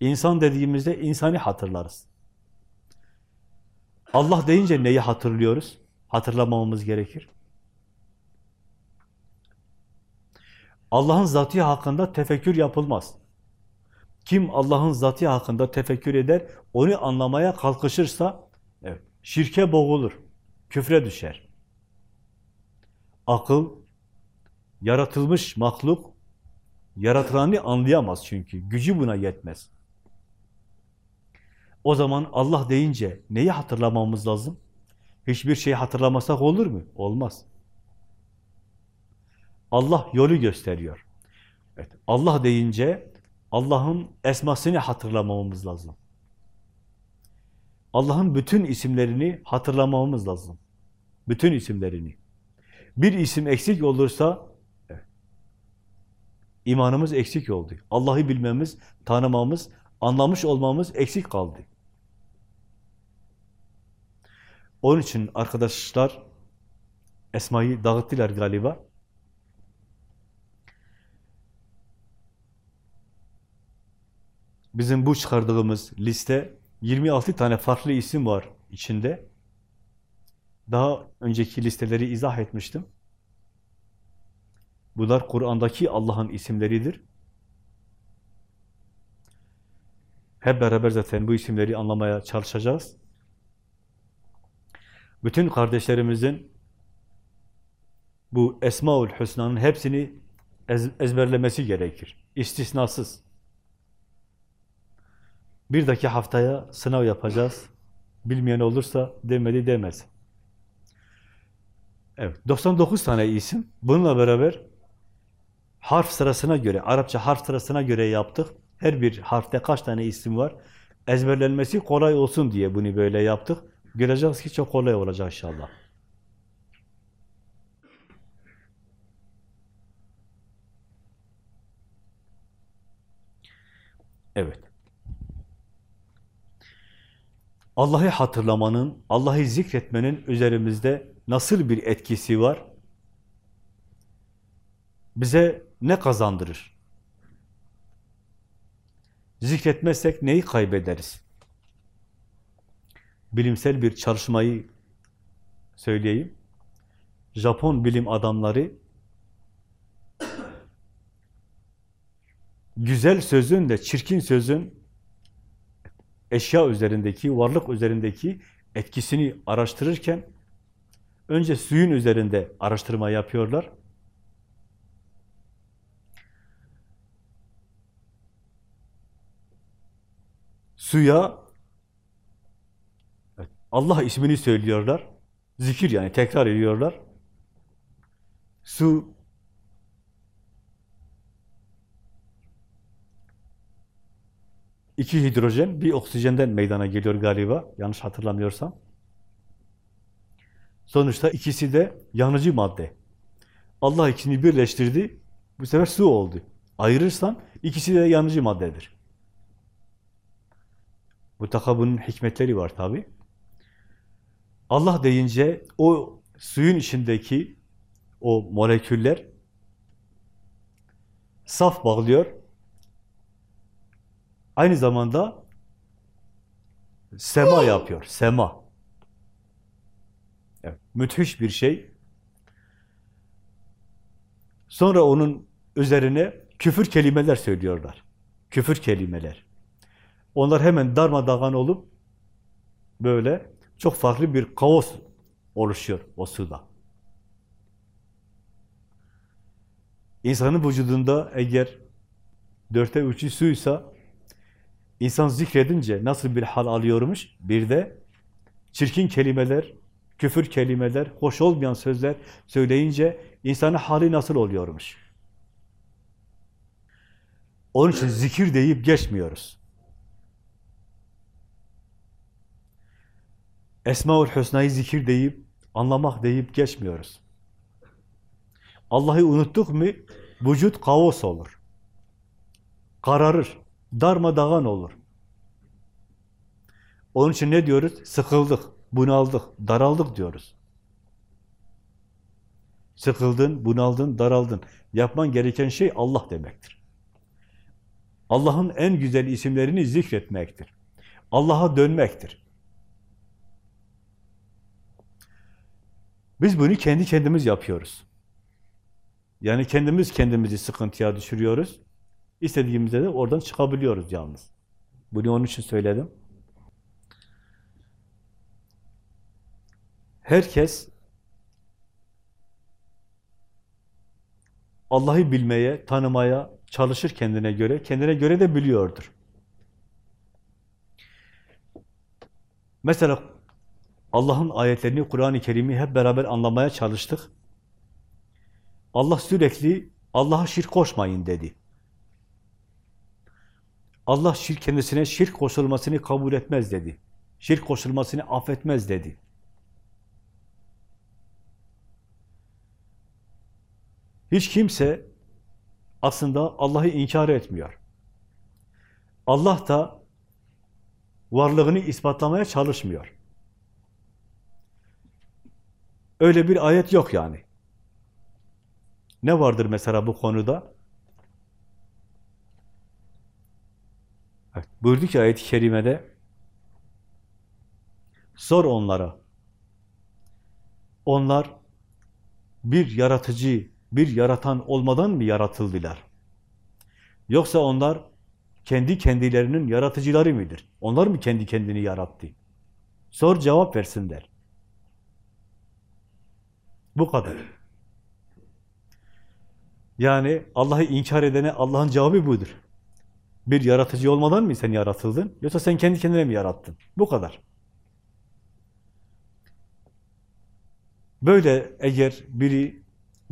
İnsan dediğimizde insanı hatırlarız. Allah deyince neyi hatırlıyoruz? Hatırlamamamız gerekir. Allah'ın zatı hakkında tefekkür yapılmaz. Kim Allah'ın zatı hakkında tefekkür eder, onu anlamaya kalkışırsa evet, şirke boğulur, küfre düşer. Akıl, yaratılmış mahluk, yaratılanı anlayamaz çünkü, gücü buna yetmez. O zaman Allah deyince neyi hatırlamamız lazım? Hiçbir şeyi hatırlamasak olur mu? Olmaz. Allah yolu gösteriyor. Evet, Allah deyince Allah'ın esmasını hatırlamamız lazım. Allah'ın bütün isimlerini hatırlamamız lazım. Bütün isimlerini. Bir isim eksik olursa imanımız eksik oldu. Allah'ı bilmemiz, tanımamız, anlamış olmamız eksik kaldı. Onun için arkadaşlar Esma'yı dağıttılar galiba. Bizim bu çıkardığımız liste 26 tane farklı isim var içinde. Daha önceki listeleri izah etmiştim. Bunlar Kur'an'daki Allah'ın isimleridir. Hep beraber zaten bu isimleri anlamaya çalışacağız. Bütün kardeşlerimizin bu Esmaül Hüsna'nın hepsini ez ezberlemesi gerekir. İstisnasız. Bir daki haftaya sınav yapacağız. Bilmeyen olursa demedi demez. Evet, 99 tane isim. Bununla beraber harf sırasına göre, Arapça harf sırasına göre yaptık. Her bir harfte kaç tane isim var? Ezberlenmesi kolay olsun diye bunu böyle yaptık. Göreceğiz ki çok kolay olacak inşallah. Evet. Allah'ı hatırlamanın, Allah'ı zikretmenin üzerimizde nasıl bir etkisi var? Bize ne kazandırır? Zikretmezsek neyi kaybederiz? Bilimsel bir çalışmayı söyleyeyim. Japon bilim adamları güzel sözün de çirkin sözün eşya üzerindeki, varlık üzerindeki etkisini araştırırken önce suyun üzerinde araştırma yapıyorlar. Suya Allah ismini söylüyorlar. Zikir yani tekrar ediyorlar. Su iki hidrojen, bir oksijenden meydana geliyor galiba. Yanlış hatırlamıyorsam. Sonuçta ikisi de yanıcı madde. Allah ikisini birleştirdi. Bu sefer su oldu. Ayırırsan ikisi de yanıcı maddedir. Mutlaka bunun hikmetleri var tabi. Allah deyince o suyun içindeki o moleküller saf bağlıyor. Aynı zamanda sema yapıyor. Sema. Evet, müthiş bir şey. Sonra onun üzerine küfür kelimeler söylüyorlar. Küfür kelimeler. Onlar hemen darmadağın olup böyle çok farklı bir kaos oluşuyor o suda. İnsanın vücudunda eğer dörtte üçü suysa insan zikredince nasıl bir hal alıyormuş? Bir de çirkin kelimeler, küfür kelimeler, hoş olmayan sözler söyleyince insanın hali nasıl oluyormuş? Onun için zikir deyip geçmiyoruz. Esmaül Hüsna'yı zikir deyip, anlamak deyip geçmiyoruz. Allah'ı unuttuk mu vücut kaos olur. Kararır, darmadağın olur. Onun için ne diyoruz? Sıkıldık, bunaldık, daraldık diyoruz. Sıkıldın, bunaldın, daraldın. Yapman gereken şey Allah demektir. Allah'ın en güzel isimlerini zikretmektir. Allah'a dönmektir. Biz bunu kendi kendimiz yapıyoruz. Yani kendimiz kendimizi sıkıntıya düşürüyoruz. İstediğimizde de oradan çıkabiliyoruz yalnız. Bunu onun için söyledim. Herkes Allah'ı bilmeye, tanımaya çalışır kendine göre. Kendine göre de biliyordur. Mesela Allah'ın ayetlerini, Kur'an-ı Kerim'i hep beraber anlamaya çalıştık. Allah sürekli Allah'a şirk koşmayın dedi. Allah şirk kendisine şirk koşulmasını kabul etmez dedi. Şirk koşulmasını affetmez dedi. Hiç kimse aslında Allah'ı inkar etmiyor. Allah da varlığını ispatlamaya çalışmıyor. Öyle bir ayet yok yani. Ne vardır mesela bu konuda? Evet, buyurdu ki ayet-i kerimede sor onlara. Onlar bir yaratıcı, bir yaratan olmadan mı yaratıldılar? Yoksa onlar kendi kendilerinin yaratıcıları mıdır? Onlar mı kendi kendini yarattı? Sor cevap versinler. Bu kadar. Yani Allah'ı inkar edene Allah'ın cevabı budur. Bir yaratıcı olmadan mı sen yaratıldın? Yoksa sen kendi kendine mi yarattın? Bu kadar. Böyle eğer biri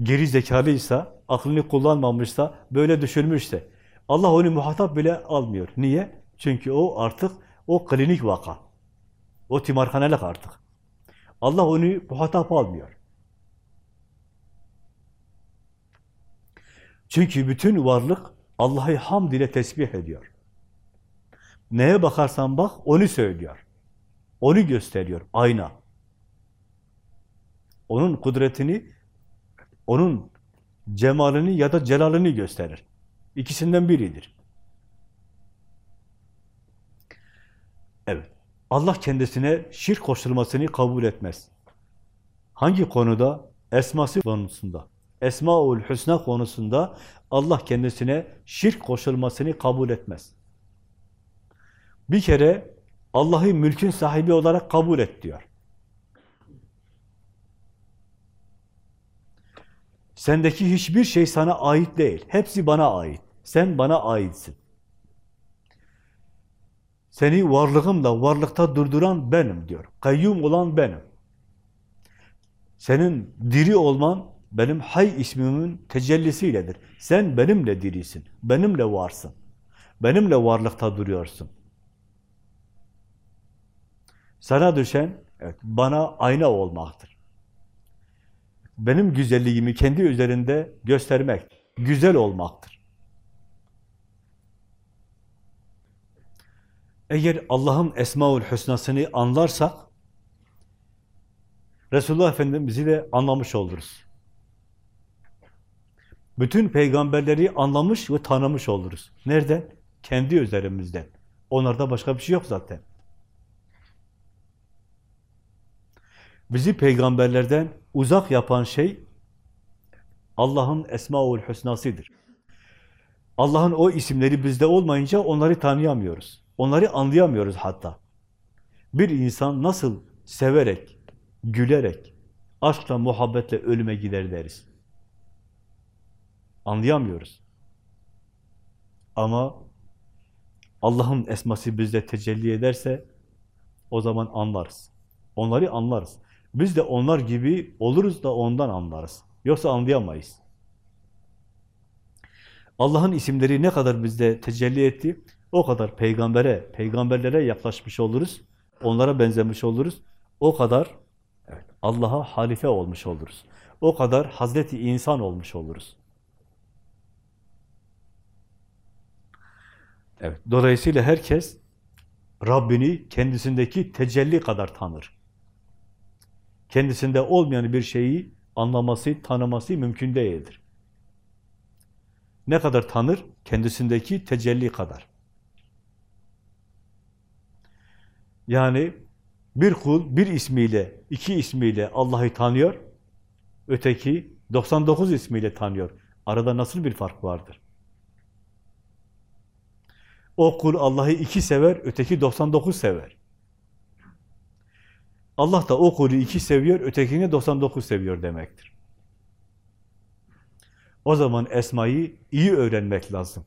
geri zekalıysa, aklını kullanmamışsa, böyle düşünmüşse, Allah onu muhatap bile almıyor. Niye? Çünkü o artık o klinik vaka. O timarhanelik artık. Allah onu muhatap almıyor. Çünkü bütün varlık Allah'ı hamd ile tesbih ediyor. Neye bakarsan bak, onu söylüyor. Onu gösteriyor, ayna. Onun kudretini, onun cemalini ya da celalini gösterir. İkisinden biridir. Evet. Allah kendisine şirk koşulmasını kabul etmez. Hangi konuda? Esması konusunda. Esmaül Hüsna konusunda Allah kendisine şirk koşulmasını kabul etmez. Bir kere Allah'ı mülkün sahibi olarak kabul et diyor. Sendeki hiçbir şey sana ait değil. Hepsi bana ait. Sen bana aitsin. Seni varlığımla varlıkta durduran benim diyor. Kayyum olan benim. Senin diri olman benim hay ismimin tecellisiyledir. Sen benimle dirisin. Benimle varsın. Benimle varlıkta duruyorsun. Sana düşen evet, bana ayna olmaktır. Benim güzelliğimi kendi üzerinde göstermek, güzel olmaktır. Eğer Allah'ın Esmaül Hüsna'sını anlarsak, Resulullah Efendimiz'i de anlamış oluruz. Bütün peygamberleri anlamış ve tanımış oluruz. Nereden? Kendi üzerimizden. Onlarda başka bir şey yok zaten. Bizi peygamberlerden uzak yapan şey Allah'ın Esmaül Hüsna'sıdır. Allah'ın o isimleri bizde olmayınca onları tanıyamıyoruz. Onları anlayamıyoruz hatta. Bir insan nasıl severek, gülerek, aşkla, muhabbetle ölüme gider deriz. Anlayamıyoruz. Ama Allah'ın esması bizde tecelli ederse o zaman anlarız. Onları anlarız. Biz de onlar gibi oluruz da ondan anlarız. Yoksa anlayamayız. Allah'ın isimleri ne kadar bizde tecelli etti, o kadar peygambere, peygamberlere yaklaşmış oluruz. Onlara benzemiş oluruz. O kadar evet, Allah'a halife olmuş oluruz. O kadar Hazreti insan olmuş oluruz. Evet, dolayısıyla herkes Rabbini kendisindeki tecelli kadar tanır. Kendisinde olmayan bir şeyi anlaması, tanıması mümkün değildir. Ne kadar tanır? Kendisindeki tecelli kadar. Yani bir kul bir ismiyle, iki ismiyle Allah'ı tanıyor, öteki 99 ismiyle tanıyor. Arada nasıl bir fark vardır? O kul Allah'ı iki sever, öteki 99 sever. Allah da o kulü iki seviyor, ötekini 99 seviyor demektir. O zaman esmayı iyi öğrenmek lazım.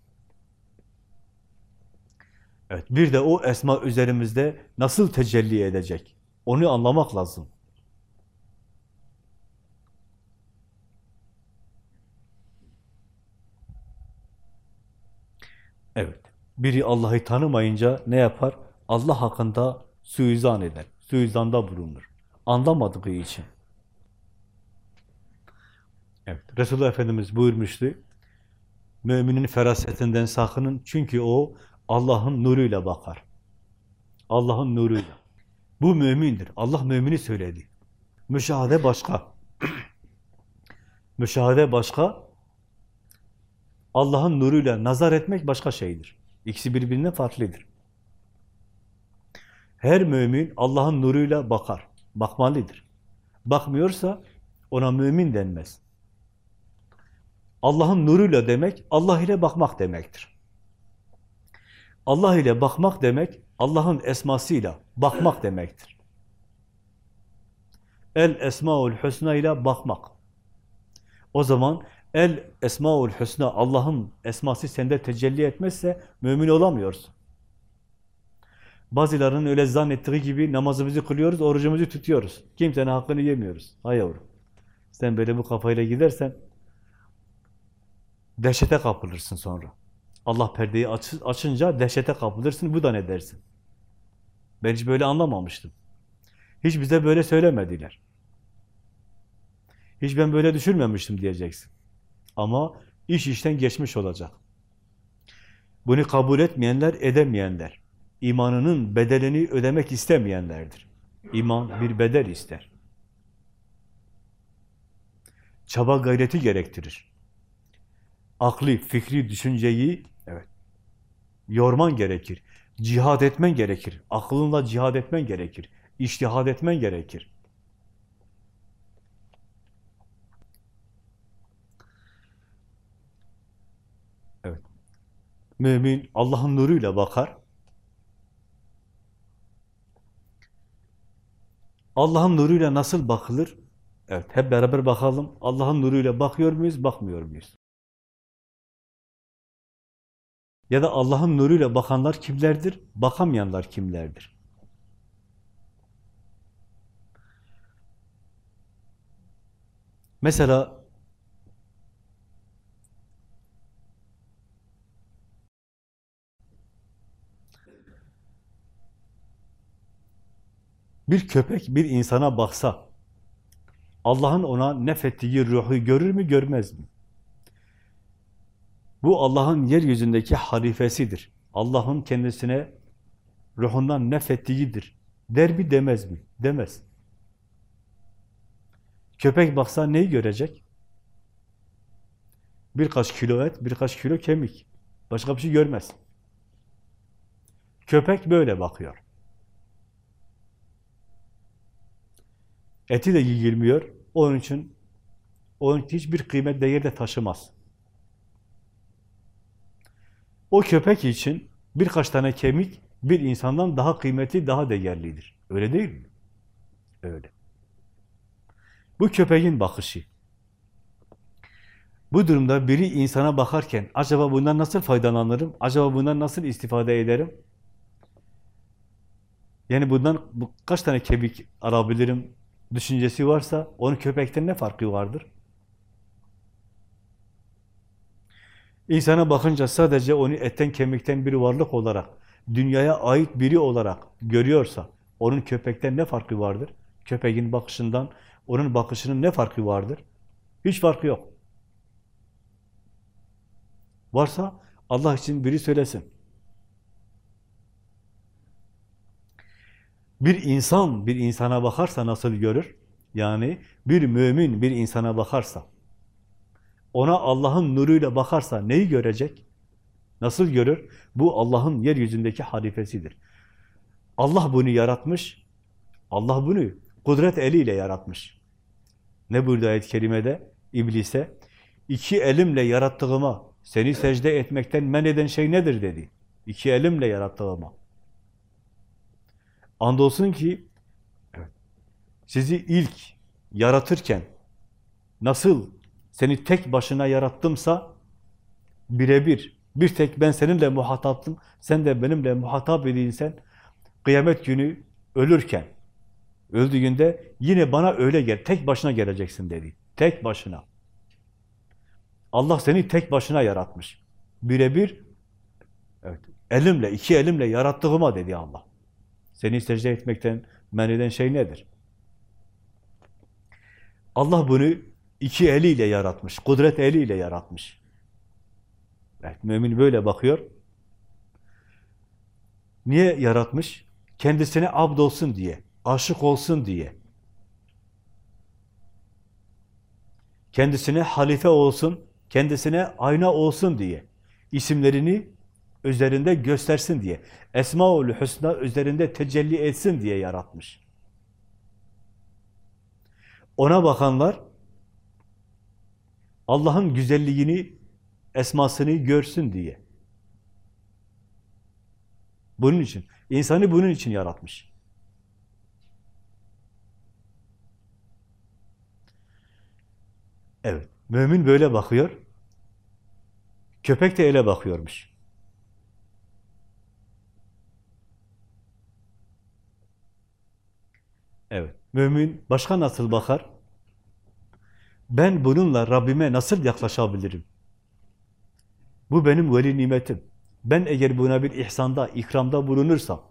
Evet, bir de o esma üzerimizde nasıl tecelli edecek? Onu anlamak lazım. Evet, biri Allah'ı tanımayınca ne yapar? Allah hakkında suizan eder, suizanda bulunur. Anlamadığı için. Evet, Resulullah Efendimiz buyurmuştu, müminin ferasetinden sakının çünkü o Allah'ın nuruyla bakar. Allah'ın nuruyla. Bu mümindir. Allah mümini söyledi. Müşahede başka. (clears throat) Müşahede başka. Allah'ın nuruyla nazar etmek başka şeydir. İkisi birbirinden farklıdır. Her mümin Allah'ın nuruyla bakar. Bakmalıdır. Bakmıyorsa ona mümin denmez. Allah'ın nuruyla demek, Allah ile bakmak demektir. Allah ile bakmak demek, Allah'ın esmasıyla bakmak demektir. El esmaul husna ile bakmak. O zaman el esmaul husna Allah'ın esması sende tecelli etmezse mümin olamıyorsun. Bazılarının öyle zannettiği gibi namazımızı kılıyoruz, orucumuzu tutuyoruz. Kimsenin hakkını yemiyoruz. Hay yavrum. Sen böyle bu kafayla gidersen dehşete kapılırsın sonra. Allah perdeyi aç, açınca dehşete kapılırsın, bu da ne dersin? Ben hiç böyle anlamamıştım. Hiç bize böyle söylemediler. Hiç ben böyle düşünmemiştim diyeceksin. Ama iş işten geçmiş olacak. Bunu kabul etmeyenler, edemeyenler. imanının bedelini ödemek istemeyenlerdir. İman bir bedel ister. Çaba gayreti gerektirir. Akli, fikri düşünceyi evet yorman gerekir. Cihad etmen gerekir. Aklınla cihad etmen gerekir. İçtihad etmen gerekir. Mümin Allah'ın nuruyla bakar. Allah'ın nuruyla nasıl bakılır? Evet, hep beraber bakalım. Allah'ın nuruyla bakıyor muyuz, bakmıyor muyuz? Ya da Allah'ın nuruyla bakanlar kimlerdir? Bakamayanlar kimlerdir? Mesela bir köpek bir insana baksa Allah'ın ona nefettiği ruhu görür mü, görmez mi? Bu Allah'ın yeryüzündeki halifesidir. Allah'ın kendisine ruhundan nefettiğidir. Der mi demez mi? Demez. Köpek baksa neyi görecek? Birkaç kilo et, birkaç kilo kemik. Başka bir şey görmez. Köpek böyle bakıyor. Eti de yiyilmiyor. Onun için onun için hiçbir kıymet değer de taşımaz. O köpek için birkaç tane kemik bir insandan daha kıymetli, daha değerlidir. Öyle değil mi? Öyle. Bu köpeğin bakışı. Bu durumda biri insana bakarken acaba bundan nasıl faydalanırım? Acaba bundan nasıl istifade ederim? Yani bundan bu, kaç tane kemik alabilirim düşüncesi varsa onun köpekten ne farkı vardır? İnsana bakınca sadece onu etten kemikten bir varlık olarak, dünyaya ait biri olarak görüyorsa, onun köpekten ne farkı vardır? Köpeğin bakışından, onun bakışının ne farkı vardır? Hiç farkı yok. Varsa Allah için biri söylesin. Bir insan bir insana bakarsa nasıl görür? Yani bir mümin bir insana bakarsa, ona Allah'ın nuruyla bakarsa neyi görecek? Nasıl görür? Bu Allah'ın yeryüzündeki halifesidir. Allah bunu yaratmış, Allah bunu kudret eliyle yaratmış. Ne buyurdu ayet-i kerimede? İblise, iki elimle yarattığıma, seni secde etmekten men eden şey nedir dedi. İki elimle yarattığıma. Andolsun ki, sizi ilk yaratırken, nasıl seni tek başına yarattımsa birebir, bir tek ben seninle muhataptım, sen de benimle muhatap edilsen, kıyamet günü ölürken, öldüğünde yine bana öyle gel, tek başına geleceksin dedi. Tek başına. Allah seni tek başına yaratmış. Birebir, evet, elimle, iki elimle yarattığıma dedi Allah. Seni secde etmekten men eden şey nedir? Allah bunu iki eliyle yaratmış, kudret eliyle yaratmış. Evet, mümin böyle bakıyor. Niye yaratmış? Kendisine abd olsun diye, aşık olsun diye. Kendisine halife olsun, kendisine ayna olsun diye. İsimlerini üzerinde göstersin diye. Esmaül Hüsna üzerinde tecelli etsin diye yaratmış. Ona bakanlar Allah'ın güzelliğini, esmasını görsün diye. Bunun için. insanı bunun için yaratmış. Evet. Mümin böyle bakıyor. Köpek de ele bakıyormuş. Evet. Mümin başka nasıl bakar? Ben bununla Rabbime nasıl yaklaşabilirim? Bu benim veli nimetim. Ben eğer buna bir ihsanda, ikramda bulunursam,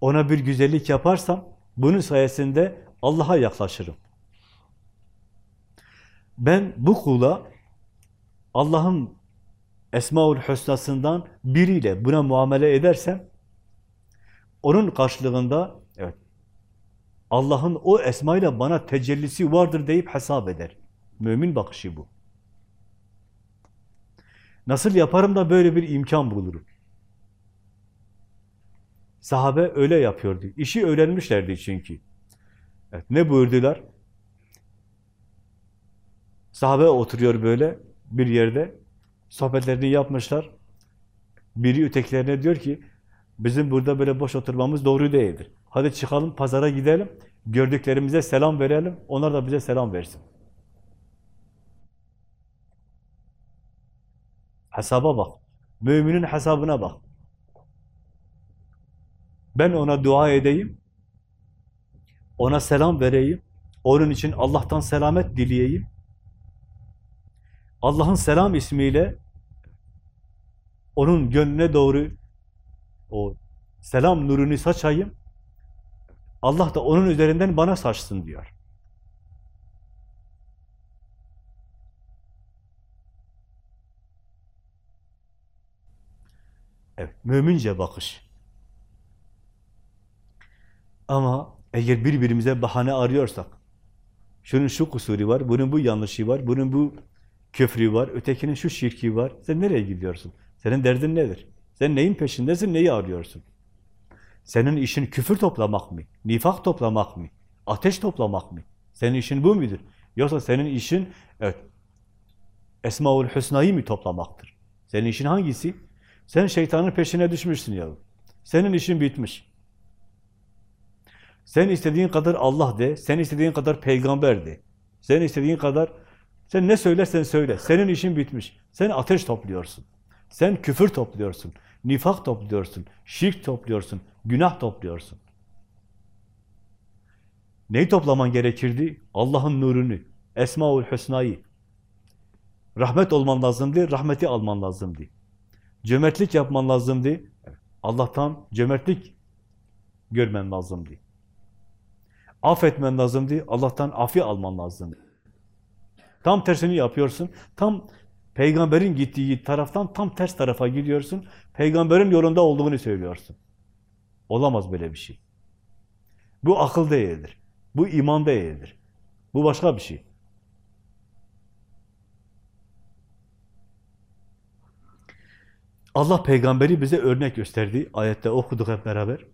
ona bir güzellik yaparsam, bunun sayesinde Allah'a yaklaşırım. Ben bu kula Allah'ın Esmaül Hüsna'sından biriyle buna muamele edersem, onun karşılığında Allah'ın o esmayla bana tecellisi vardır deyip hesap eder. Mümin bakışı bu. Nasıl yaparım da böyle bir imkan bulurum? Sahabe öyle yapıyordu. İşi öğrenmişlerdi çünkü. Evet, ne buyurdular? Sahabe oturuyor böyle bir yerde. Sohbetlerini yapmışlar. Biri ötekilerine diyor ki, bizim burada böyle boş oturmamız doğru değildir. Hadi çıkalım, pazara gidelim, gördüklerimize selam verelim, onlar da bize selam versin. Hesaba bak. Müminin hesabına bak. Ben ona dua edeyim, ona selam vereyim, onun için Allah'tan selamet dileyeyim. Allah'ın selam ismiyle onun gönlüne doğru o selam nurunu saçayım. Allah da onun üzerinden bana saçsın diyor. Evet, mümince bakış. Ama eğer birbirimize bahane arıyorsak, şunun şu kusuru var, bunun bu yanlışı var, bunun bu küfrü var, ötekinin şu şirki var, sen nereye gidiyorsun? Senin derdin nedir? Sen neyin peşindesin, neyi arıyorsun? Senin işin küfür toplamak mı? Nifak toplamak mı? Ateş toplamak mı? Senin işin bu mudur? Yoksa senin işin evet, Esmaül Hüsna'yı mı toplamaktır? Senin işin hangisi? Sen şeytanın peşine düşmüşsün ya. Senin işin bitmiş. Sen istediğin kadar Allah de, sen istediğin kadar peygamber de. Sen istediğin kadar, sen ne söylersen söyle. Senin işin bitmiş. Sen ateş topluyorsun. Sen küfür topluyorsun. Nifak topluyorsun. Şirk topluyorsun. Günah topluyorsun. Neyi toplaman gerekirdi? Allah'ın nurunu, Esmaül Hüsna'yı. Rahmet olman lazımdı, rahmeti alman lazımdı. Cömertlik yapman lazımdı. Allah'tan cömertlik görmen lazımdı. Affetmen lazımdı. Allah'tan afi alman lazımdı. Tam tersini yapıyorsun. Tam peygamberin gittiği taraftan tam ters tarafa gidiyorsun. Peygamberin yolunda olduğunu söylüyorsun. Olamaz böyle bir şey. Bu akıl değildir. Bu iman değildir. Bu başka bir şey. Allah peygamberi bize örnek gösterdi. Ayette okuduk hep beraber.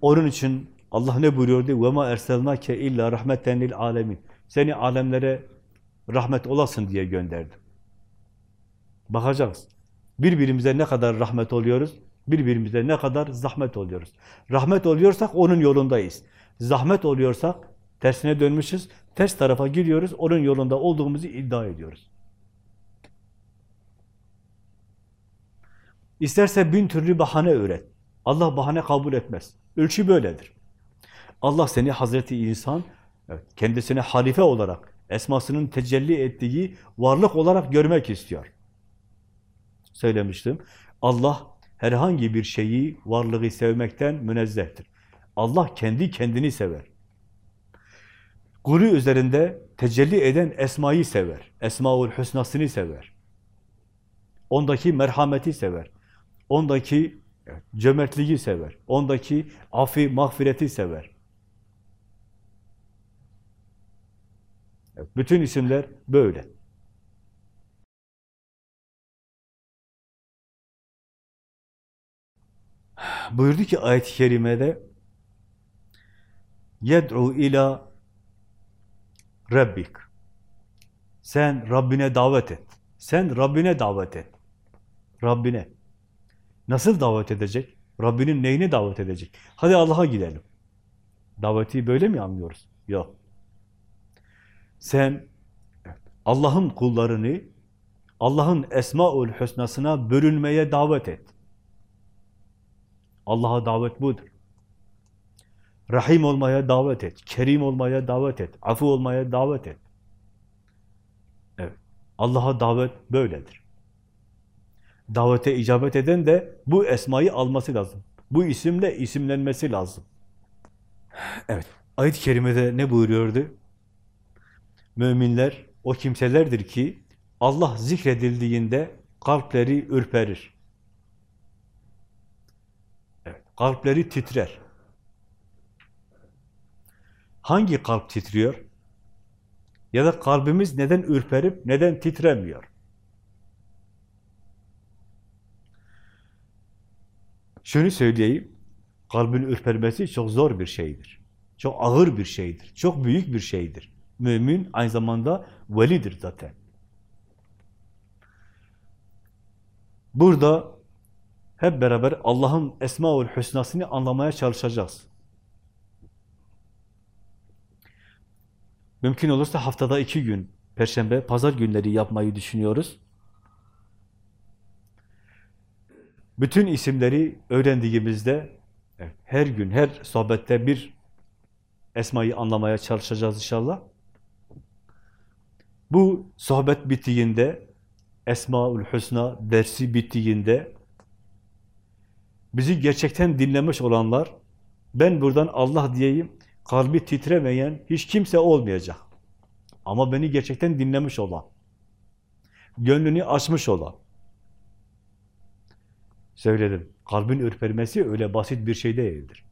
Onun için Allah ne buyuruyordu? وَمَا اَرْسَلْنَاكَ illa rahmeten lil alemin. seni alemlere rahmet olasın diye gönderdim. Bakacağız. Birbirimize ne kadar rahmet oluyoruz? Birbirimize ne kadar zahmet oluyoruz? Rahmet oluyorsak onun yolundayız. Zahmet oluyorsak tersine dönmüşüz. Ters tarafa gidiyoruz. Onun yolunda olduğumuzu iddia ediyoruz. İsterse bin türlü bahane öğret. Allah bahane kabul etmez. Ölçü böyledir. Allah seni Hazreti insan, evet, kendisine halife olarak, esmasının tecelli ettiği varlık olarak görmek istiyor. Söylemiştim. Allah herhangi bir şeyi, varlığı sevmekten münezzehtir. Allah kendi kendini sever. Kulü üzerinde tecelli eden esmayı sever. Esmaül Hüsna'sını sever. Ondaki merhameti sever. Ondaki cömertliği sever. Ondaki afi, mağfireti sever. Bütün isimler böyle. Buyurdu ki ayet-i kerimede yed'u ila rabbik sen Rabbine davet et. Sen Rabbine davet et. Rabbine. Nasıl davet edecek? Rabbinin neyini davet edecek? Hadi Allah'a gidelim. Daveti böyle mi anlıyoruz? Yok. Sen Allah'ın kullarını Allah'ın Esmaül Hüsna'sına bölünmeye davet et. Allah'a davet budur. Rahim olmaya davet et. Kerim olmaya davet et. Afu olmaya davet et. Evet. Allah'a davet böyledir. Davete icabet eden de bu esmayı alması lazım. Bu isimle isimlenmesi lazım. Evet. Ayet-i kerimede ne buyuruyordu? Müminler o kimselerdir ki Allah zikredildiğinde kalpleri ürperir. kalpleri titrer. Hangi kalp titriyor? Ya da kalbimiz neden ürperip neden titremiyor? Şunu söyleyeyim, kalbin ürpermesi çok zor bir şeydir. Çok ağır bir şeydir. Çok büyük bir şeydir. Mümin aynı zamanda velidir zaten. Burada hep beraber Allah'ın Esmaül Hüsna'sını anlamaya çalışacağız. Mümkün olursa haftada iki gün, Perşembe, Pazar günleri yapmayı düşünüyoruz. Bütün isimleri öğrendiğimizde her gün, her sohbette bir Esma'yı anlamaya çalışacağız inşallah. Bu sohbet bittiğinde, Esmaül Hüsna dersi bittiğinde bizi gerçekten dinlemiş olanlar, ben buradan Allah diyeyim, kalbi titremeyen hiç kimse olmayacak. Ama beni gerçekten dinlemiş olan, gönlünü açmış olan. Söyledim, kalbin ürpermesi öyle basit bir şey değildir.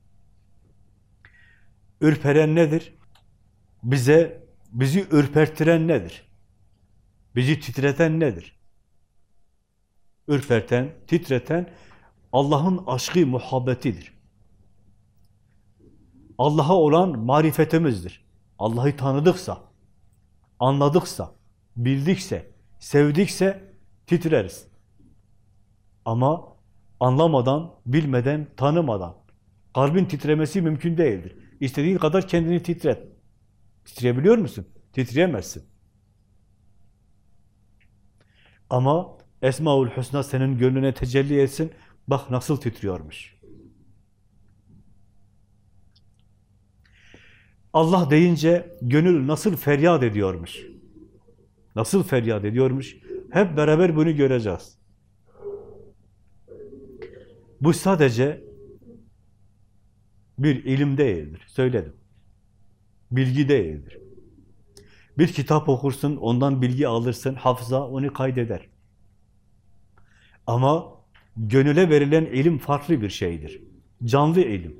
Ürperen nedir? Bize, bizi ürpertiren nedir? Bizi titreten nedir? Ürperten, titreten Allah'ın aşkı, muhabbetidir. Allah'a olan marifetimizdir. Allah'ı tanıdıksa, anladıksa, bildikse, sevdikse titreriz. Ama anlamadan, bilmeden, tanımadan kalbin titremesi mümkün değildir. İstediğin kadar kendini titret. Titreyebiliyor musun? Titreyemezsin. Ama Esmaül Hüsna senin gönlüne tecelli etsin. Bak nasıl titriyormuş. Allah deyince gönül nasıl feryat ediyormuş. Nasıl feryat ediyormuş. Hep beraber bunu göreceğiz. Bu sadece bir ilim değildir. Söyledim. Bilgi değildir. Bir kitap okursun, ondan bilgi alırsın, hafıza onu kaydeder. Ama gönüle verilen ilim farklı bir şeydir. Canlı ilim.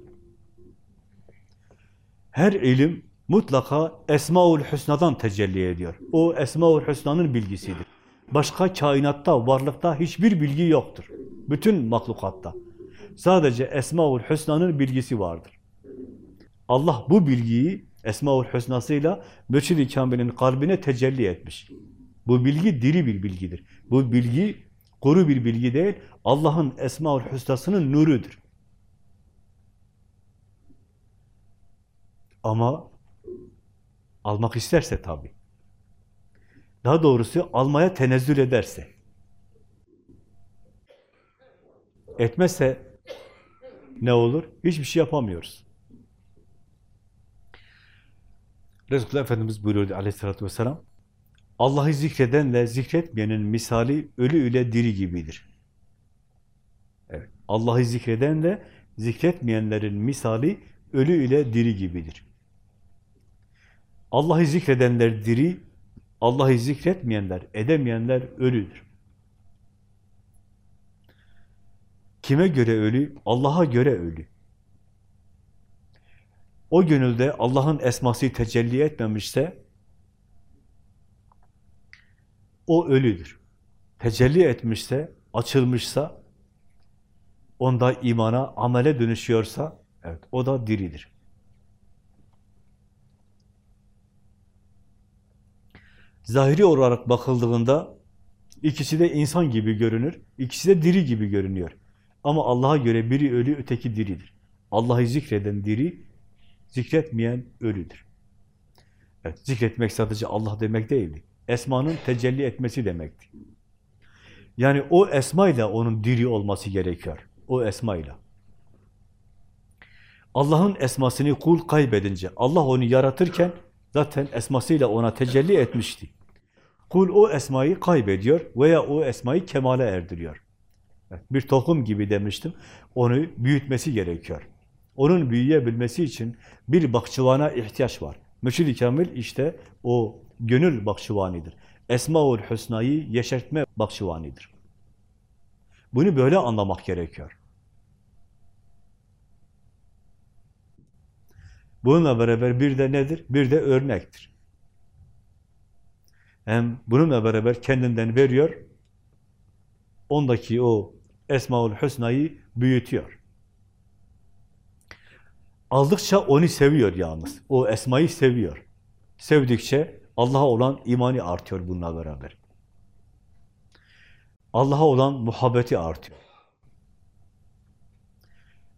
Her ilim mutlaka Esmaül Hüsna'dan tecelli ediyor. O Esmaül Hüsna'nın bilgisidir. Başka kainatta, varlıkta hiçbir bilgi yoktur. Bütün mahlukatta. Sadece Esmaül Hüsna'nın bilgisi vardır. Allah bu bilgiyi Esmaül Hüsna'sıyla Mürşid-i Kamil'in kalbine tecelli etmiş. Bu bilgi diri bir bilgidir. Bu bilgi kuru bir bilgi değil, Allah'ın Esmaül Hüsna'sının nurudur. Ama almak isterse tabii. Daha doğrusu almaya tenezzül ederse. Etmezse ne olur? Hiçbir şey yapamıyoruz. Resulullah Efendimiz buyuruyordu aleyhissalatü vesselam, Allah'ı zikredenle zikretmeyenin misali ölü ile diri gibidir. Evet, Allah'ı zikredenle zikretmeyenlerin misali ölü ile diri gibidir. Allah'ı zikredenler diri, Allah'ı zikretmeyenler, edemeyenler ölüdür. Kime göre ölü? Allah'a göre ölü. O gönülde Allah'ın esması tecelli etmemişse o ölüdür. Tecelli etmişse, açılmışsa, onda imana, amele dönüşüyorsa, evet o da diridir. Zahiri olarak bakıldığında ikisi de insan gibi görünür, ikisi de diri gibi görünüyor. Ama Allah'a göre biri ölü, öteki diridir. Allah'ı zikreden diri, zikretmeyen ölüdür. Evet, zikretmek sadece Allah demek değildi. Esmanın tecelli etmesi demekti. Yani o esmayla onun diri olması gerekiyor. O esmayla. Allah'ın esmasını kul kaybedince, Allah onu yaratırken zaten esmasıyla ona tecelli etmişti. Kul o esmayı kaybediyor veya o esmayı kemale erdiriyor. Bir tohum gibi demiştim. Onu büyütmesi gerekiyor. Onun büyüyebilmesi için bir bakçıvana ihtiyaç var. Mürşid-i Kamil işte o gönül bakçıvanidir. Esmaül Hüsna'yı yeşertme bakçıvanidir. Bunu böyle anlamak gerekiyor. Bununla beraber bir de nedir? Bir de örnektir. Hem bununla beraber kendinden veriyor, ondaki o Esmaül Hüsna'yı büyütüyor. Aldıkça onu seviyor yalnız. O Esma'yı seviyor. Sevdikçe Allah'a olan imani artıyor bununla beraber. Allah'a olan muhabbeti artıyor.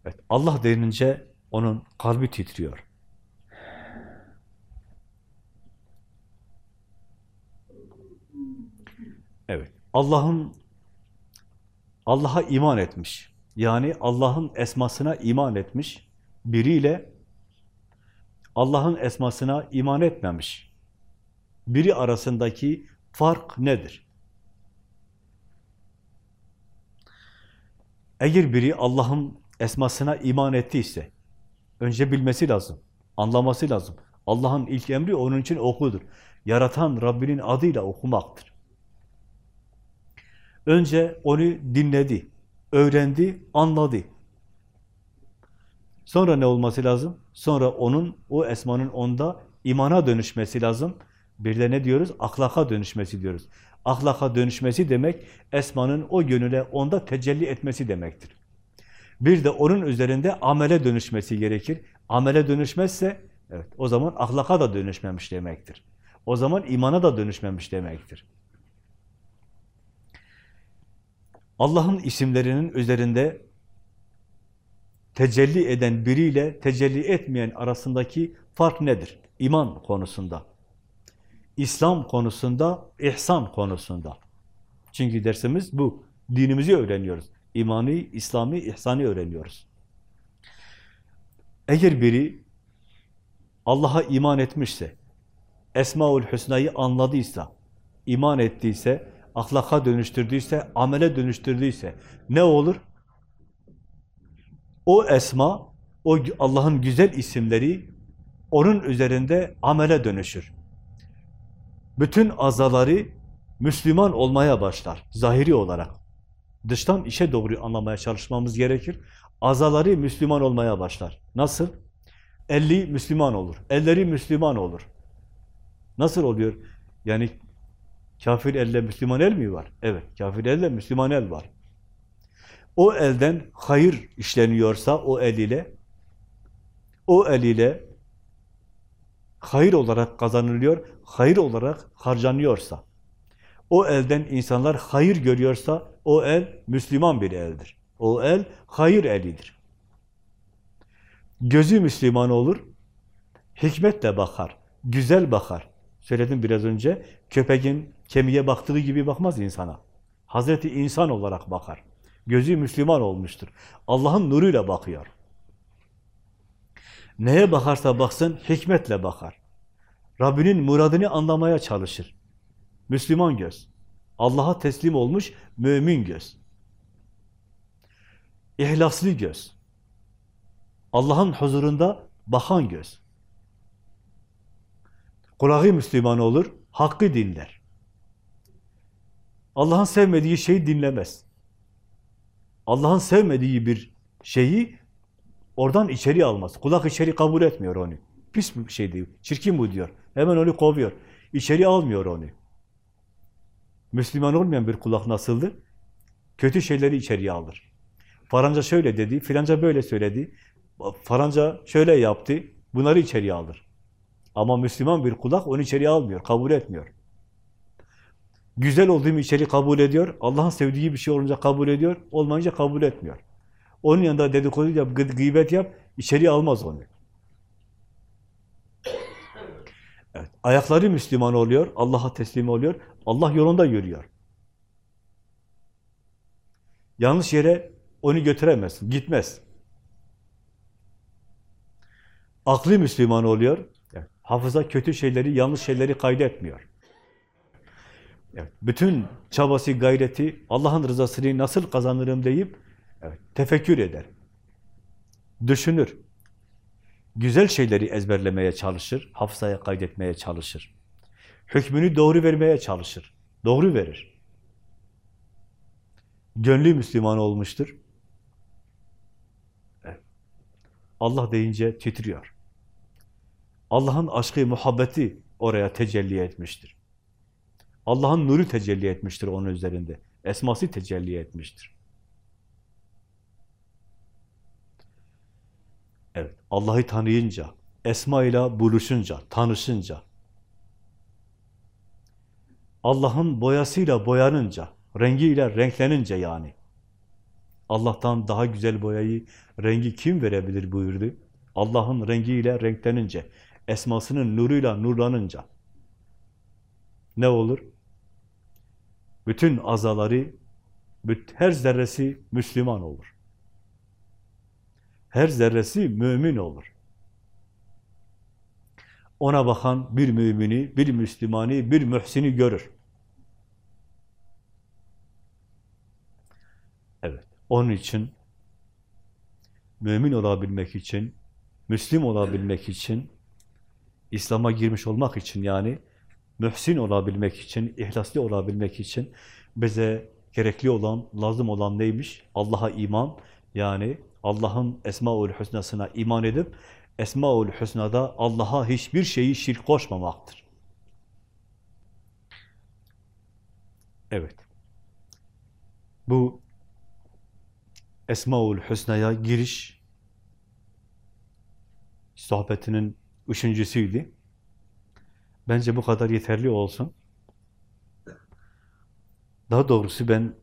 Evet, Allah denince onun kalbi titriyor. Evet, Allah'ın Allah'a iman etmiş. Yani Allah'ın esmasına iman etmiş biriyle Allah'ın esmasına iman etmemiş biri arasındaki fark nedir? Eğer biri Allah'ın esmasına iman ettiyse, önce bilmesi lazım, anlaması lazım. Allah'ın ilk emri onun için okudur. Yaratan Rabbinin adıyla okumaktır. Önce onu dinledi, öğrendi, anladı. Sonra ne olması lazım? Sonra onun, o esmanın onda imana dönüşmesi lazım. Bir de ne diyoruz? Ahlaka dönüşmesi diyoruz. Ahlaka dönüşmesi demek, esmanın o yönüne onda tecelli etmesi demektir. Bir de onun üzerinde amele dönüşmesi gerekir. Amele dönüşmezse, evet, o zaman ahlaka da dönüşmemiş demektir. O zaman imana da dönüşmemiş demektir. Allah'ın isimlerinin üzerinde tecelli eden biriyle tecelli etmeyen arasındaki fark nedir? İman konusunda. İslam konusunda, ihsan konusunda. Çünkü dersimiz bu. Dinimizi öğreniyoruz. İmanı, İslami, ihsanı öğreniyoruz. Eğer biri Allah'a iman etmişse, Esmaül Hüsna'yı anladıysa, iman ettiyse, ahlaka dönüştürdüyse, amele dönüştürdüyse ne olur? O esma, o Allah'ın güzel isimleri onun üzerinde amele dönüşür. Bütün azaları Müslüman olmaya başlar, zahiri olarak. Dıştan işe doğru anlamaya çalışmamız gerekir. Azaları Müslüman olmaya başlar. Nasıl? Elli Müslüman olur, elleri Müslüman olur. Nasıl oluyor? Yani kafir elle Müslüman el mi var? Evet, kafir elle Müslüman el var. O elden hayır işleniyorsa o el ile, o el ile hayır olarak kazanılıyor, hayır olarak harcanıyorsa, o elden insanlar hayır görüyorsa, o el Müslüman bir eldir. O el hayır elidir. Gözü Müslüman olur, hikmetle bakar, güzel bakar. Söyledim biraz önce, köpeğin kemiğe baktığı gibi bakmaz insana. Hazreti insan olarak bakar. Gözü Müslüman olmuştur. Allah'ın nuruyla bakıyor. Neye bakarsa baksın hikmetle bakar. Rabbinin muradını anlamaya çalışır. Müslüman göz. Allah'a teslim olmuş mümin göz. İhlaslı göz. Allah'ın huzurunda bakan göz. Kulağı Müslüman olur, hakkı dinler. Allah'ın sevmediği şeyi dinlemez. Allah'ın sevmediği bir şeyi oradan içeri almaz. Kulak içeri kabul etmiyor onu. Pis bir şey diyor. Çirkin bu diyor. Hemen onu kovuyor. İçeri almıyor onu. Müslüman olmayan bir kulak nasıldır? Kötü şeyleri içeriye alır. Faranca şöyle dedi, filanca böyle söyledi. Faranca şöyle yaptı. Bunları içeriye alır. Ama Müslüman bir kulak onu içeriye almıyor, kabul etmiyor. Güzel olduğumu içeri kabul ediyor. Allah'ın sevdiği bir şey olunca kabul ediyor. Olmayınca kabul etmiyor. Onun yanında dedikodu yap, gıybet yap, içeri almaz onu. Evet, ayakları Müslüman oluyor, Allah'a teslim oluyor, Allah yolunda yürüyor. Yanlış yere onu götüremez, gitmez. Aklı Müslüman oluyor, hafıza kötü şeyleri, yanlış şeyleri kaydetmiyor. Evet, bütün çabası, gayreti, Allah'ın rızasını nasıl kazanırım deyip evet, tefekkür eder. Düşünür. Güzel şeyleri ezberlemeye çalışır, hafızaya kaydetmeye çalışır. Hükmünü doğru vermeye çalışır. Doğru verir. Gönlü Müslüman olmuştur. Allah deyince titriyor. Allah'ın aşkı, muhabbeti oraya tecelli etmiştir. Allah'ın nuru tecelli etmiştir onun üzerinde. Esması tecelli etmiştir. Evet, Allah'ı tanıyınca, Esma ile buluşunca, tanışınca, Allah'ın boyasıyla boyanınca, rengiyle renklenince yani, Allah'tan daha güzel boyayı, rengi kim verebilir buyurdu? Allah'ın rengiyle renklenince, esmasının nuruyla nurlanınca ne olur? Bütün azaları, her zerresi Müslüman olur. Her zerresi mümin olur. Ona bakan bir mümini, bir Müslümani, bir mühsini görür. Evet, onun için mümin olabilmek için, Müslüm olabilmek için, İslam'a girmiş olmak için yani, mühsin olabilmek için, ihlaslı olabilmek için bize gerekli olan, lazım olan neymiş? Allah'a iman, yani Allah'ın Esma-ül Hüsna'sına iman edip, Esma-ül Hüsna'da Allah'a hiçbir şeyi şirk koşmamaktır. Evet. Bu Esma-ül Hüsna'ya giriş sohbetinin üçüncüsüydü. Bence bu kadar yeterli olsun. Daha doğrusu ben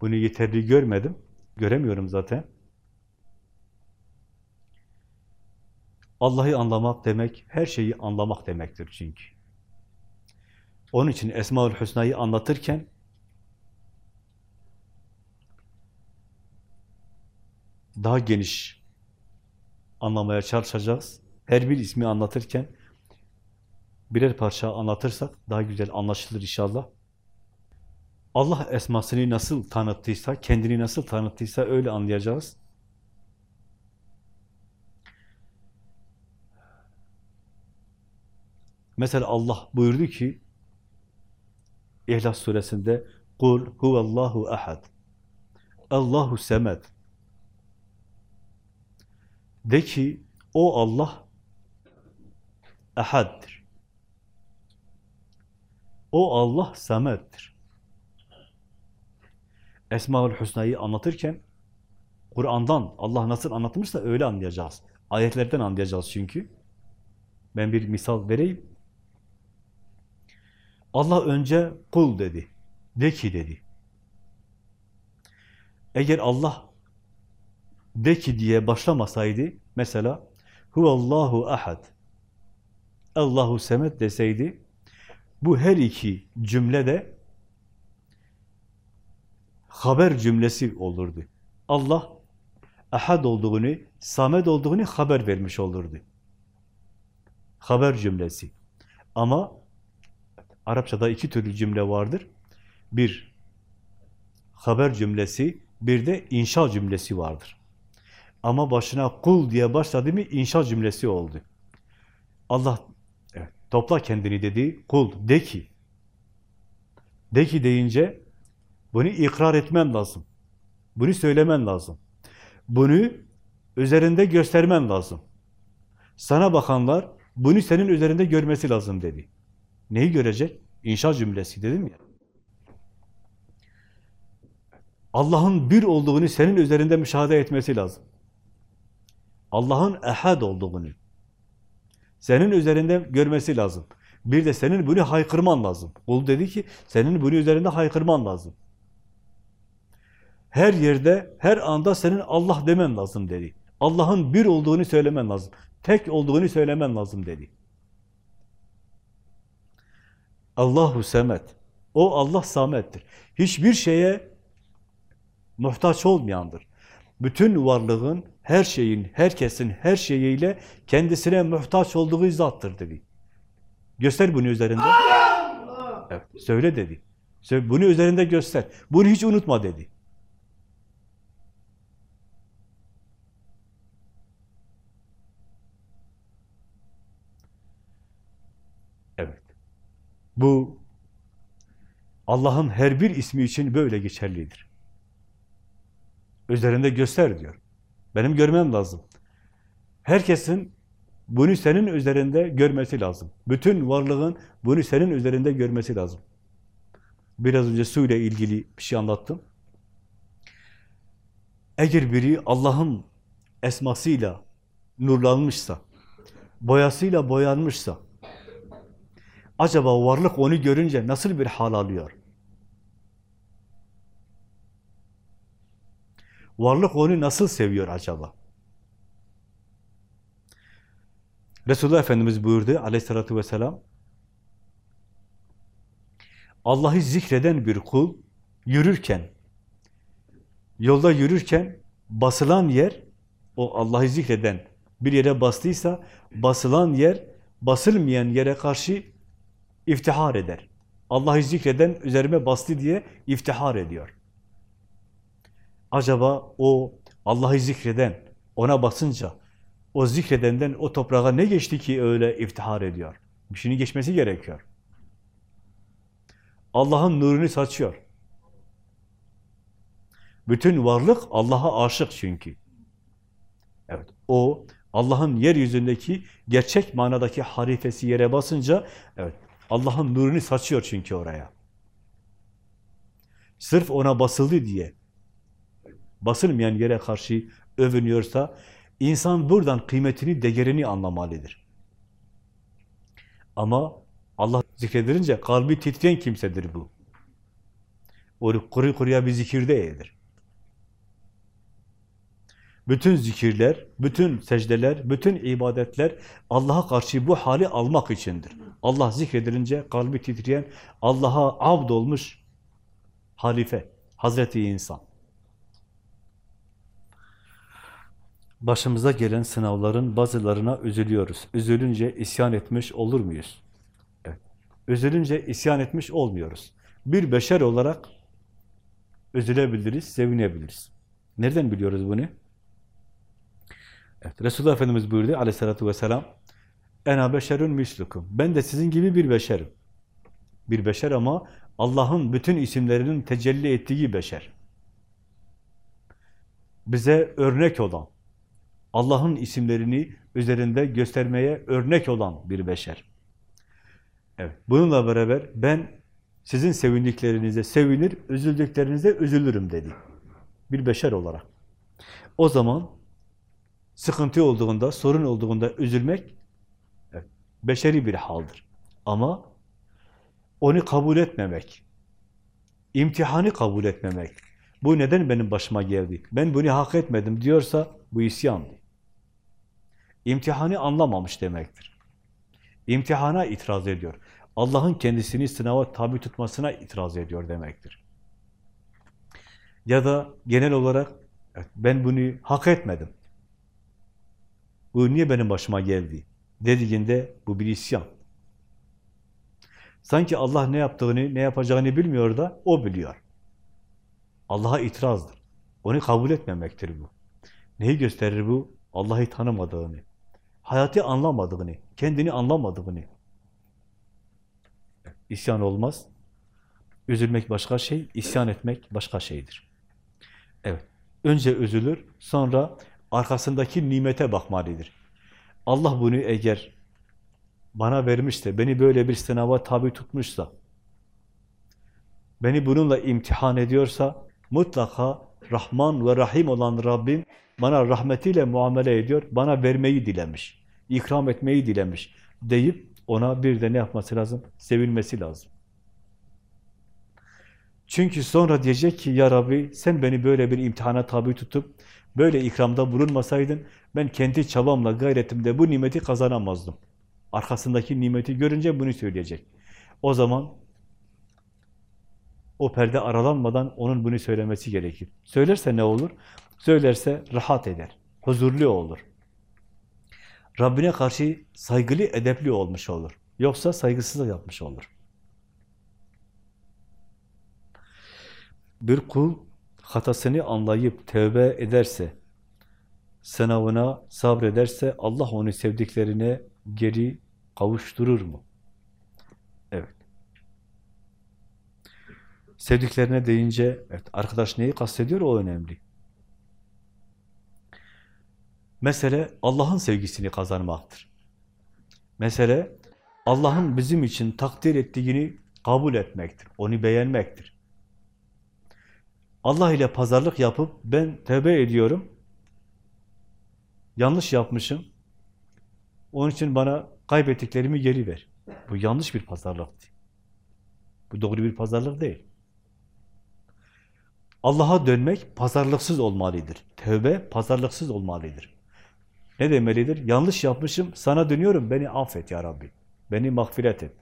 bunu yeterli görmedim. Göremiyorum zaten. Allah'ı anlamak demek, her şeyi anlamak demektir çünkü. Onun için Esma-ül Hüsna'yı anlatırken daha geniş anlamaya çalışacağız. Her bir ismi anlatırken birer parça anlatırsak daha güzel anlaşılır inşallah. Allah esmasını nasıl tanıttıysa, kendini nasıl tanıttıysa öyle anlayacağız. Mesela Allah buyurdu ki İhlas suresinde Kul huvallahu ahad Allahu semed De ki o Allah ahaddir. O Allah sameddir. Esma-ül Hüsna'yı anlatırken Kur'an'dan Allah nasıl anlatmışsa öyle anlayacağız. Ayetlerden anlayacağız çünkü. Ben bir misal vereyim. Allah önce kul dedi. De ki dedi. Eğer Allah de ki diye başlamasaydı mesela huvallahu ahad Allahu semet deseydi bu her iki cümle de haber cümlesi olurdu. Allah ahad olduğunu, samet olduğunu haber vermiş olurdu. Haber cümlesi. Ama Arapçada iki türlü cümle vardır. Bir haber cümlesi, bir de inşa cümlesi vardır. Ama başına kul diye başladı mı inşa cümlesi oldu. Allah topla kendini dedi, kul de ki. De ki deyince bunu ikrar etmen lazım. Bunu söylemen lazım. Bunu üzerinde göstermen lazım. Sana bakanlar bunu senin üzerinde görmesi lazım dedi. Neyi görecek? İnşa cümlesi dedim ya. Allah'ın bir olduğunu senin üzerinde müşahede etmesi lazım. Allah'ın ehad olduğunu senin üzerinde görmesi lazım. Bir de senin bunu haykırman lazım. Kul dedi ki senin bunu üzerinde haykırman lazım. Her yerde, her anda senin Allah demen lazım dedi. Allah'ın bir olduğunu söylemen lazım. Tek olduğunu söylemen lazım dedi. Allahu Semet. O Allah Samet'tir. Hiçbir şeye muhtaç olmayandır. Bütün varlığın, her şeyin, herkesin her şeyiyle kendisine muhtaç olduğu zattır dedi. Göster bunu üzerinde. Evet, söyle dedi. Söyle, bunu üzerinde göster. Bunu hiç unutma dedi. Evet. Bu Allah'ın her bir ismi için böyle geçerlidir. Üzerinde göster diyor. Benim görmem lazım. Herkesin bunu senin üzerinde görmesi lazım. Bütün varlığın bunu senin üzerinde görmesi lazım. Biraz önce su ile ilgili bir şey anlattım. Eğer biri Allah'ın esmasıyla nurlanmışsa, boyasıyla boyanmışsa, acaba varlık onu görünce nasıl bir hal alıyor? Varlık onu nasıl seviyor acaba? Resulullah Efendimiz buyurdu aleyhissalatü vesselam, Allah'ı zikreden bir kul yürürken, yolda yürürken basılan yer, o Allah'ı zikreden bir yere bastıysa, basılan yer, basılmayan yere karşı iftihar eder. Allah'ı zikreden üzerime bastı diye iftihar ediyor. Acaba o Allah'ı zikreden, ona basınca, o zikredenden o toprağa ne geçti ki öyle iftihar ediyor? Bir şeyin geçmesi gerekiyor. Allah'ın nurunu saçıyor. Bütün varlık Allah'a aşık çünkü. Evet, o Allah'ın yeryüzündeki gerçek manadaki harifesi yere basınca, evet, Allah'ın nurunu saçıyor çünkü oraya. Sırf ona basıldı diye, basılmayan yere karşı övünüyorsa, insan buradan kıymetini, değerini anlamalıdır. Ama Allah zikredilince kalbi titreyen kimsedir bu. O kuru kuruya bir zikir değildir. Bütün zikirler, bütün secdeler, bütün ibadetler Allah'a karşı bu hali almak içindir. Allah zikredilince kalbi titreyen, Allah'a abd olmuş halife, Hazreti insan. Başımıza gelen sınavların bazılarına üzülüyoruz. Üzülünce isyan etmiş olur muyuz? Üzülünce isyan etmiş olmuyoruz. Bir beşer olarak üzülebiliriz, sevinebiliriz. Nereden biliyoruz bunu? Evet, Resulullah Efendimiz buyurdu aleyhissalatü vesselam Ena beşerun mislukum. Ben de sizin gibi bir beşerim. Bir beşer ama Allah'ın bütün isimlerinin tecelli ettiği beşer. Bize örnek olan, Allah'ın isimlerini üzerinde göstermeye örnek olan bir beşer. Evet, bununla beraber ben sizin sevindiklerinize sevinir, üzüldüklerinize üzülürüm dedi. Bir beşer olarak. O zaman sıkıntı olduğunda, sorun olduğunda üzülmek evet, beşeri bir haldir. Ama onu kabul etmemek, imtihanı kabul etmemek, bu neden benim başıma geldi, ben bunu hak etmedim diyorsa bu isyandır. İmtihanı anlamamış demektir. İmtihana itiraz ediyor. Allah'ın kendisini sınava tabi tutmasına itiraz ediyor demektir. Ya da genel olarak ben bunu hak etmedim. Bu niye benim başıma geldi? Dediğinde bu bir isyan. Sanki Allah ne yaptığını, ne yapacağını bilmiyor da o biliyor. Allah'a itirazdır. Onu kabul etmemektir bu. Neyi gösterir bu? Allah'ı tanımadığını, hayatı anlamadığını, kendini anlamadığını. İsyan olmaz. Üzülmek başka şey, isyan etmek başka şeydir. Evet. Önce üzülür, sonra arkasındaki nimete bakmalıdır. Allah bunu eğer bana vermişse, beni böyle bir sınava tabi tutmuşsa, beni bununla imtihan ediyorsa, mutlaka Rahman ve Rahim olan Rabbim bana rahmetiyle muamele ediyor, bana vermeyi dilemiş, ikram etmeyi dilemiş deyip ona bir de ne yapması lazım? Sevinmesi lazım. Çünkü sonra diyecek ki ya Rabbi sen beni böyle bir imtihana tabi tutup böyle ikramda bulunmasaydın ben kendi çabamla gayretimde bu nimeti kazanamazdım. Arkasındaki nimeti görünce bunu söyleyecek. O zaman o perde aralanmadan onun bunu söylemesi gerekir. Söylerse ne olur? Söylerse rahat eder, huzurlu olur. Rabbine karşı saygılı, edepli olmuş olur. Yoksa saygısızlık yapmış olur. Bir kul hatasını anlayıp tövbe ederse, sınavına sabrederse Allah onu sevdiklerine geri kavuşturur mu? Evet. Sevdiklerine deyince, evet, arkadaş neyi kastediyor o önemli. Mesele Allah'ın sevgisini kazanmaktır. Mesele Allah'ın bizim için takdir ettiğini kabul etmektir. Onu beğenmektir. Allah ile pazarlık yapıp ben tövbe ediyorum. Yanlış yapmışım. Onun için bana kaybettiklerimi geri ver. Bu yanlış bir pazarlıktı. Bu doğru bir pazarlık değil. Allah'a dönmek pazarlıksız olmalıdır. Tövbe pazarlıksız olmalıdır. Ne demelidir? Yanlış yapmışım, sana dönüyorum, beni affet ya Rabbi. Beni mağfiret et.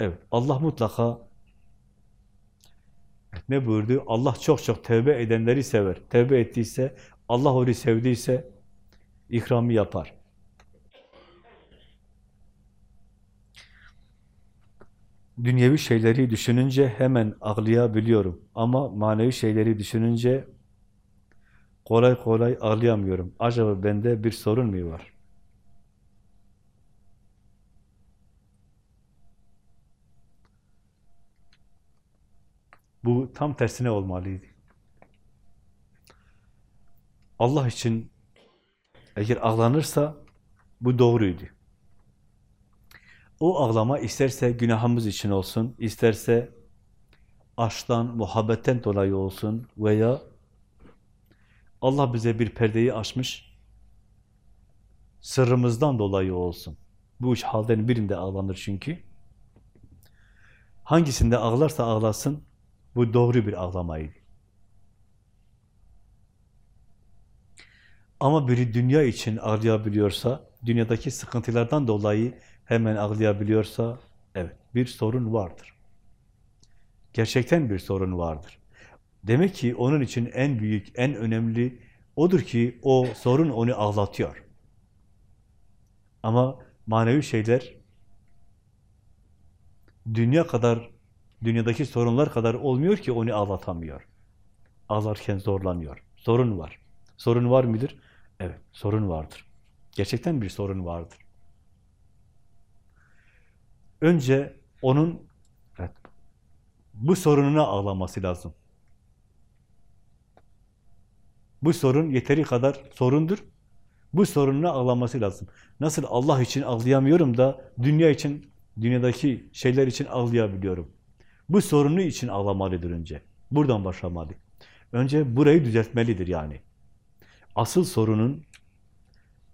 Evet, Allah mutlaka ne buyurdu? Allah çok çok tövbe edenleri sever. Tövbe ettiyse, Allah onu sevdiyse ikramı yapar. Dünyevi şeyleri düşününce hemen ağlayabiliyorum. Ama manevi şeyleri düşününce kolay kolay ağlayamıyorum. Acaba bende bir sorun mu var? Bu tam tersine olmalıydı. Allah için eğer ağlanırsa bu doğruydu. O ağlama isterse günahımız için olsun, isterse aşktan, muhabbetten dolayı olsun veya Allah bize bir perdeyi açmış, sırrımızdan dolayı olsun. Bu üç halden birinde ağlanır çünkü. Hangisinde ağlarsa ağlasın, bu doğru bir ağlamaydı. Ama biri dünya için ağlayabiliyorsa, dünyadaki sıkıntılardan dolayı hemen ağlayabiliyorsa, evet bir sorun vardır. Gerçekten bir sorun vardır. Demek ki onun için en büyük, en önemli odur ki o sorun onu ağlatıyor. Ama manevi şeyler dünya kadar, dünyadaki sorunlar kadar olmuyor ki onu ağlatamıyor. Ağlarken zorlanıyor. Sorun var. Sorun var mıdır? Evet, sorun vardır. Gerçekten bir sorun vardır. Önce onun evet, bu sorununa ağlaması lazım. Bu sorun yeteri kadar sorundur. Bu sorununa ağlaması lazım. Nasıl Allah için ağlayamıyorum da dünya için, dünyadaki şeyler için ağlayabiliyorum. Bu sorunu için ağlamalıdır önce. Buradan başlamalı. Önce burayı düzeltmelidir yani. Asıl sorunun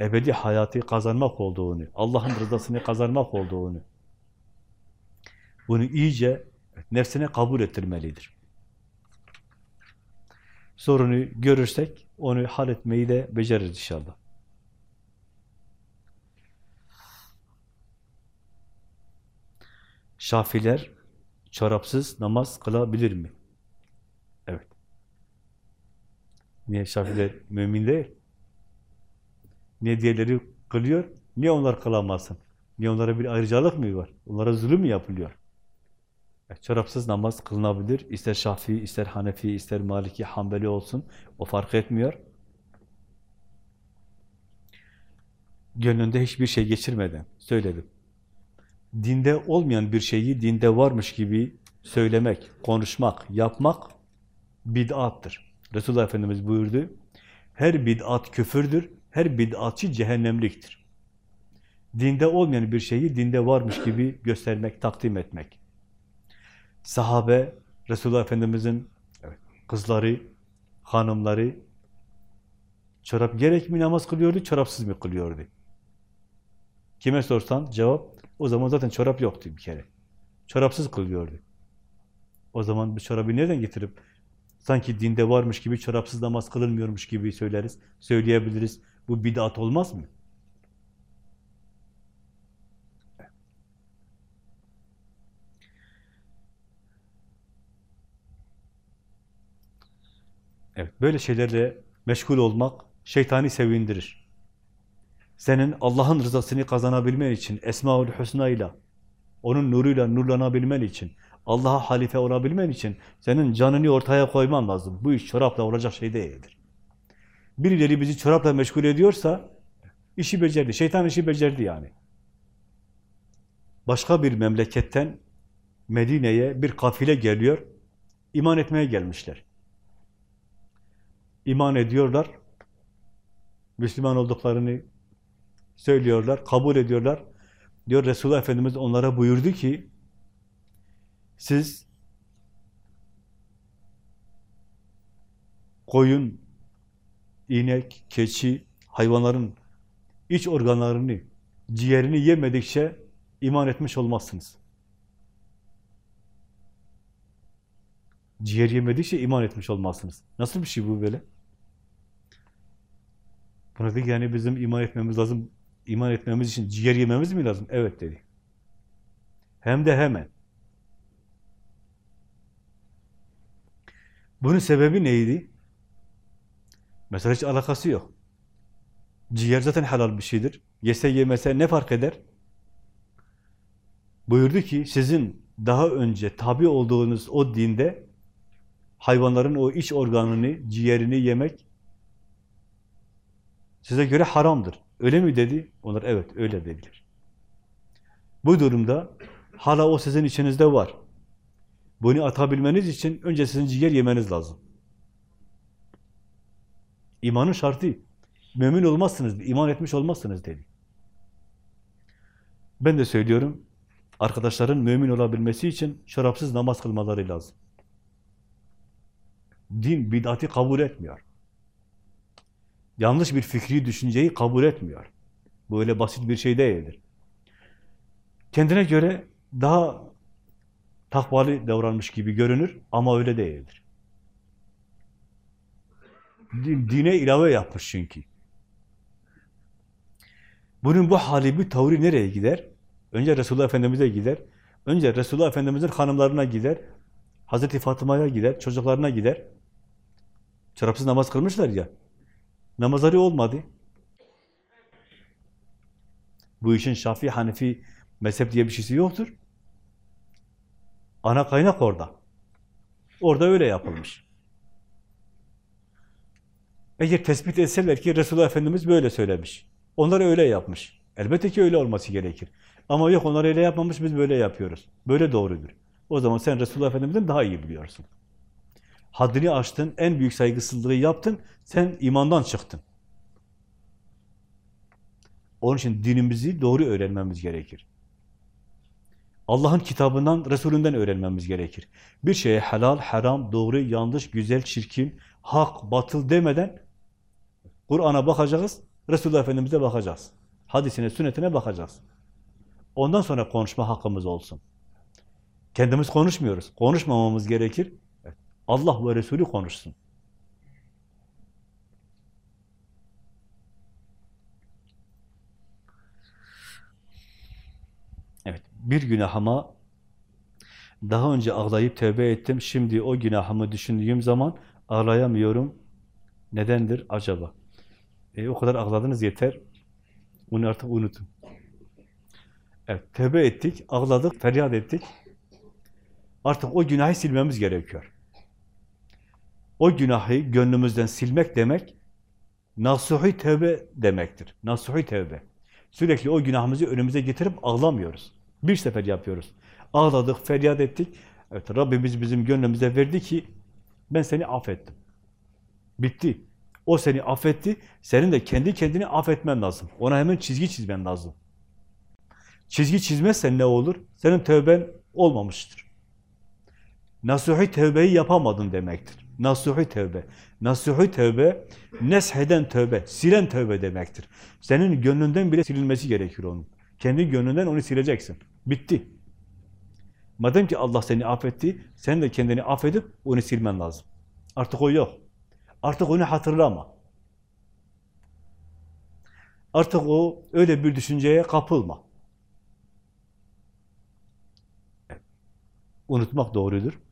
ebedi hayatı kazanmak olduğunu, Allah'ın rızasını kazanmak olduğunu, bunu iyice nefsine kabul ettirmelidir. Sorunu görürsek onu halletmeyi de beceririz inşallah. Şafiler çorapsız namaz kılabilir mi? Evet. Niye Şafiler mümin değil? Niye diğerleri kılıyor? Niye onlar kılamasın? Niye onlara bir ayrıcalık mı var? Onlara zulüm mü yapılıyor? Çorapsız namaz kılınabilir. İster Şafii, ister Hanefi, ister Maliki, Hanbeli olsun. O fark etmiyor. Gönlünde hiçbir şey geçirmeden söyledim. Dinde olmayan bir şeyi dinde varmış gibi söylemek, konuşmak, yapmak bid'attır. Resulullah Efendimiz buyurdu. Her bid'at küfürdür, her bid'atçı cehennemliktir. Dinde olmayan bir şeyi dinde varmış gibi göstermek, takdim etmek. Sahabe, Resulullah Efendimiz'in kızları, hanımları çorap gerek mi namaz kılıyordu, çorapsız mı kılıyordu? Kime sorsan cevap, o zaman zaten çorap yoktu bir kere. Çorapsız kılıyordu. O zaman bu çorabı nereden getirip sanki dinde varmış gibi çorapsız namaz kılınmıyormuş gibi söyleriz, söyleyebiliriz. Bu bid'at olmaz mı? Evet, böyle şeylerle meşgul olmak şeytani sevindirir. Senin Allah'ın rızasını kazanabilmen için Esmaül Hüsna onun nuruyla nurlanabilmen için Allah'a halife olabilmen için senin canını ortaya koyman lazım. Bu iş çorapla olacak şey değildir. Birileri bizi çorapla meşgul ediyorsa işi becerdi. Şeytan işi becerdi yani. Başka bir memleketten Medine'ye bir kafile geliyor. iman etmeye gelmişler. İman ediyorlar. Müslüman olduklarını söylüyorlar, kabul ediyorlar. Diyor Resulullah Efendimiz onlara buyurdu ki siz koyun, inek, keçi, hayvanların iç organlarını, ciğerini yemedikçe iman etmiş olmazsınız. Ciğer yemedikçe iman etmiş olmazsınız. Nasıl bir şey bu böyle? Buna dedi yani bizim iman etmemiz lazım. İman etmemiz için ciğer yememiz mi lazım? Evet dedi. Hem de hemen. Bunun sebebi neydi? Mesela hiç alakası yok. Ciğer zaten helal bir şeydir. Yese yemese ne fark eder? Buyurdu ki sizin daha önce tabi olduğunuz o dinde hayvanların o iç organını, ciğerini yemek size göre haramdır. Öyle mi dedi? Onlar evet öyle dediler. Bu durumda hala o sizin içinizde var. Bunu atabilmeniz için önce sizin ciğer yemeniz lazım. İmanın şartı. Mümin olmazsınız, iman etmiş olmazsınız dedi. Ben de söylüyorum, arkadaşların mümin olabilmesi için şarapsız namaz kılmaları lazım. Din bid'ati kabul etmiyor. Yanlış bir fikri düşünceyi kabul etmiyor. Bu öyle basit bir şey değildir. Kendine göre daha takvalı davranmış gibi görünür ama öyle değildir. Din, dine ilave yapmış çünkü. Bunun bu hali, bu tavrı nereye gider? Önce Resulullah Efendimiz'e gider. Önce Resulullah Efendimiz'in hanımlarına gider. Hazreti Fatıma'ya gider, çocuklarına gider. Çorapsız namaz kılmışlar ya. Namazları olmadı. Bu işin Şafii, Hanefi mezhep diye bir şeysi yoktur. Ana kaynak orada. Orada öyle yapılmış. Eğer tespit etseler ki Resulullah Efendimiz böyle söylemiş. Onlar öyle yapmış. Elbette ki öyle olması gerekir. Ama yok onlar öyle yapmamış, biz böyle yapıyoruz. Böyle doğrudur. O zaman sen Resulullah Efendimiz'den daha iyi biliyorsun. Haddini aştın, en büyük saygısızlığı yaptın, sen imandan çıktın. Onun için dinimizi doğru öğrenmemiz gerekir. Allah'ın kitabından, Resulünden öğrenmemiz gerekir. Bir şeye helal, haram, doğru, yanlış, güzel, çirkin, hak, batıl demeden Kur'an'a bakacağız, Resulullah Efendimiz'e bakacağız. Hadisine, sünnetine bakacağız. Ondan sonra konuşma hakkımız olsun. Kendimiz konuşmuyoruz. Konuşmamamız gerekir. Allah ve Resulü konuşsun. Evet, bir günahıma daha önce ağlayıp tövbe ettim. Şimdi o günahımı düşündüğüm zaman ağlayamıyorum. Nedendir acaba? E, o kadar ağladınız yeter. Onu artık unutun. Evet, tövbe ettik, ağladık, feryat ettik. Artık o günahı silmemiz gerekiyor. O günahı gönlümüzden silmek demek, nasuhi tövbe demektir. Nasuhi tövbe. Sürekli o günahımızı önümüze getirip ağlamıyoruz. Bir sefer yapıyoruz. Ağladık, feryat ettik. Evet, Rabbimiz bizim gönlümüze verdi ki, ben seni affettim. Bitti. O seni affetti, senin de kendi kendini affetmen lazım. Ona hemen çizgi çizmen lazım. Çizgi çizmezsen ne olur? Senin tövben olmamıştır. Nasuhi tövbeyi yapamadın demektir. Nasuhi tövbe. Nasuhi tövbe, nesheden tövbe, silen tövbe demektir. Senin gönlünden bile silinmesi gerekir onun. Kendi gönlünden onu sileceksin. Bitti. Madem ki Allah seni affetti, sen de kendini affedip onu silmen lazım. Artık o yok. Artık onu hatırlama. Artık o öyle bir düşünceye kapılma. Unutmak doğrudur.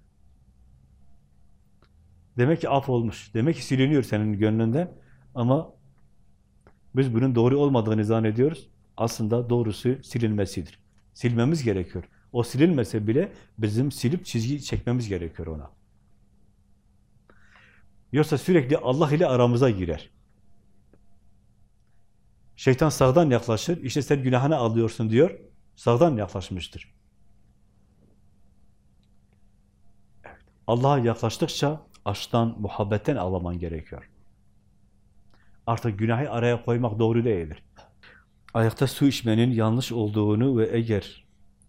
Demek ki af olmuş. Demek ki siliniyor senin gönlünden. Ama biz bunun doğru olmadığını zannediyoruz. Aslında doğrusu silinmesidir. Silmemiz gerekiyor. O silinmese bile bizim silip çizgi çekmemiz gerekiyor ona. Yoksa sürekli Allah ile aramıza girer. Şeytan sağdan yaklaşır, işte sen günahını alıyorsun diyor, sağdan yaklaşmıştır. Allah'a yaklaştıkça aşktan, muhabbetten ağlaman gerekiyor. Artık günahı araya koymak doğru değildir. Ayakta su içmenin yanlış olduğunu ve eğer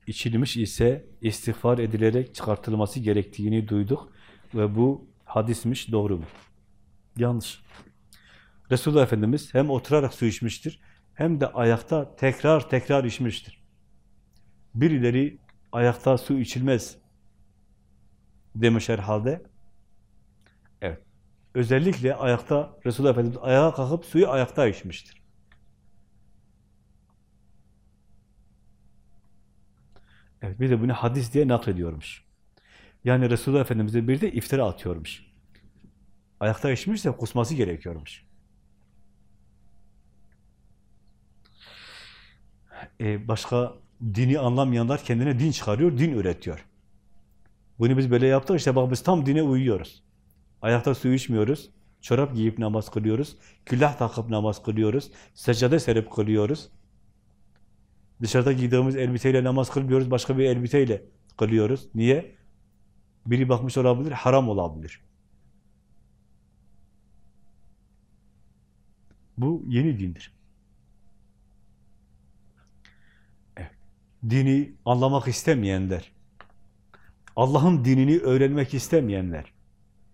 içilmiş ise istiğfar edilerek çıkartılması gerektiğini duyduk ve bu hadismiş, doğru mu? Yanlış. Resulullah Efendimiz hem oturarak su içmiştir, hem de ayakta tekrar tekrar içmiştir. Birileri ayakta su içilmez demiş herhalde. Özellikle ayakta Resulullah Efendimiz ayağa kalkıp suyu ayakta içmiştir. Evet, bir de bunu hadis diye naklediyormuş. Yani Resulullah Efendimiz'e bir de iftira atıyormuş. Ayakta içmişse kusması gerekiyormuş. Ee, başka dini anlamayanlar kendine din çıkarıyor, din üretiyor. Bunu biz böyle yaptık, işte bak biz tam dine uyuyoruz. Ayakta su içmiyoruz, çorap giyip namaz kılıyoruz, küllah takıp namaz kılıyoruz, seccade serip kılıyoruz. Dışarıda giydiğimiz elbiseyle namaz kılmıyoruz, başka bir elbiseyle kılıyoruz. Niye? Biri bakmış olabilir, haram olabilir. Bu yeni dindir. Evet. Dini anlamak istemeyenler, Allah'ın dinini öğrenmek istemeyenler,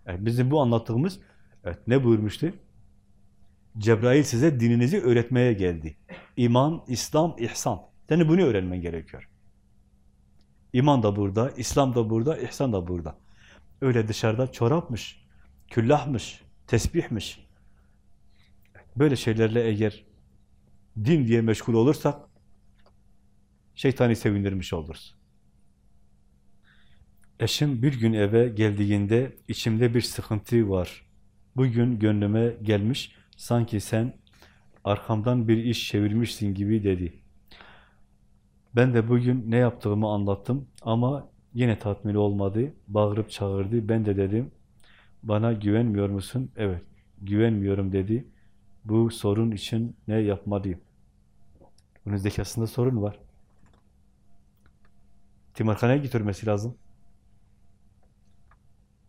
evet, bizim bu anlattığımız, evet, ne buyurmuştu? Cebrail size dininizi öğretmeye geldi. İman, İslam, ihsan. Senin bunu öğrenmen gerekiyor. İman da burada, İslam da burada, ihsan da burada. Öyle dışarıda çorapmış, küllahmış, tesbihmiş. Böyle şeylerle eğer din diye meşgul olursak şeytani sevindirmiş oluruz. Eşim bir gün eve geldiğinde içimde bir sıkıntı var. Bugün gönlüme gelmiş, sanki sen arkamdan bir iş çevirmişsin gibi dedi. Ben de bugün ne yaptığımı anlattım ama yine tatmin olmadı. Bağırıp çağırdı. Ben de dedim, bana güvenmiyor musun? Evet, güvenmiyorum dedi. Bu sorun için ne yapmalıyım? Önünüzdeki aslında sorun var. Timarhaneye götürmesi lazım.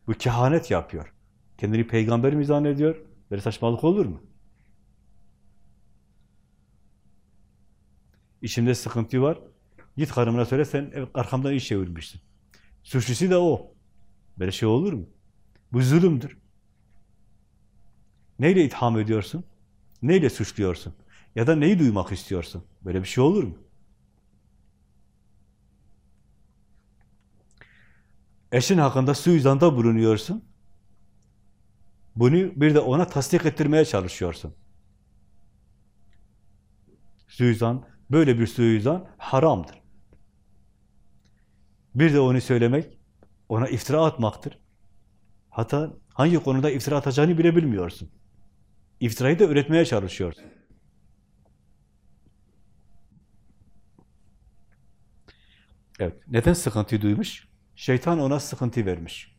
Bu kehanet yapıyor. Kendini peygamber mi zannediyor? Böyle saçmalık olur mu? İçimde sıkıntı var. Git karımına söyle sen arkamdan iş çevirmişsin. Suçlusu da o. Böyle şey olur mu? Bu zulümdür. Neyle itham ediyorsun? Neyle suçluyorsun? Ya da neyi duymak istiyorsun? Böyle bir şey olur mu? Eşin hakkında suizanda bulunuyorsun. Bunu bir de ona tasdik ettirmeye çalışıyorsun. Suizan, böyle bir suizan haramdır. Bir de onu söylemek, ona iftira atmaktır. Hatta hangi konuda iftira atacağını bile bilmiyorsun. İftirayı da öğretmeye çalışıyorsun. Evet, neden sıkıntı duymuş? Şeytan ona sıkıntı vermiş.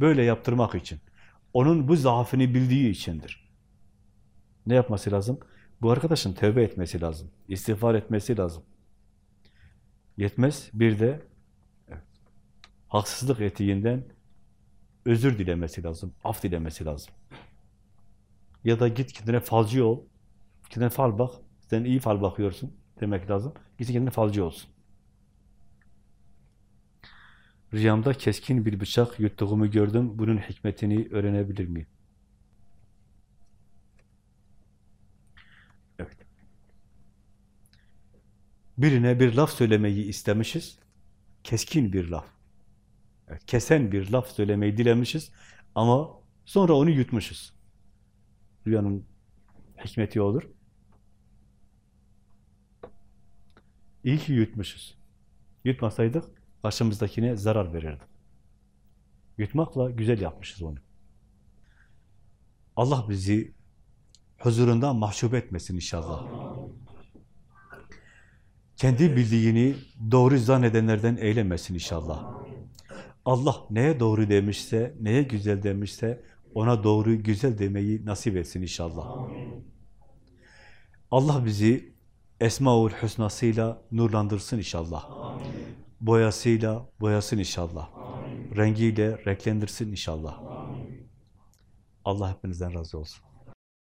Böyle yaptırmak için. Onun bu zaafını bildiği içindir. Ne yapması lazım? Bu arkadaşın tövbe etmesi lazım. İstiğfar etmesi lazım. Yetmez. Bir de haksızlık ettiğinden özür dilemesi lazım. Af dilemesi lazım. Ya da git kendine falcı ol. Kendine fal bak. Sen iyi fal bakıyorsun demek lazım. Git kendine falcı olsun. Rüyamda keskin bir bıçak yuttuğumu gördüm. Bunun hikmetini öğrenebilir miyim? Evet. Birine bir laf söylemeyi istemişiz. Keskin bir laf. Evet, kesen bir laf söylemeyi dilemişiz. Ama sonra onu yutmuşuz. Rüyanın hikmeti olur. İyi ki yutmuşuz. Yutmasaydık karşımızdakine zarar verirdi. Yutmakla güzel yapmışız onu. Allah bizi huzurunda mahcup etmesin inşallah. Kendi bildiğini doğru zannedenlerden eylemesin inşallah. Allah neye doğru demişse, neye güzel demişse ona doğru güzel demeyi nasip etsin inşallah. Allah bizi Esmaül Hüsna'sıyla nurlandırsın inşallah. Boyasıyla boyasın inşallah. Rengiyle renklendirsin inşallah. Allah hepinizden razı olsun.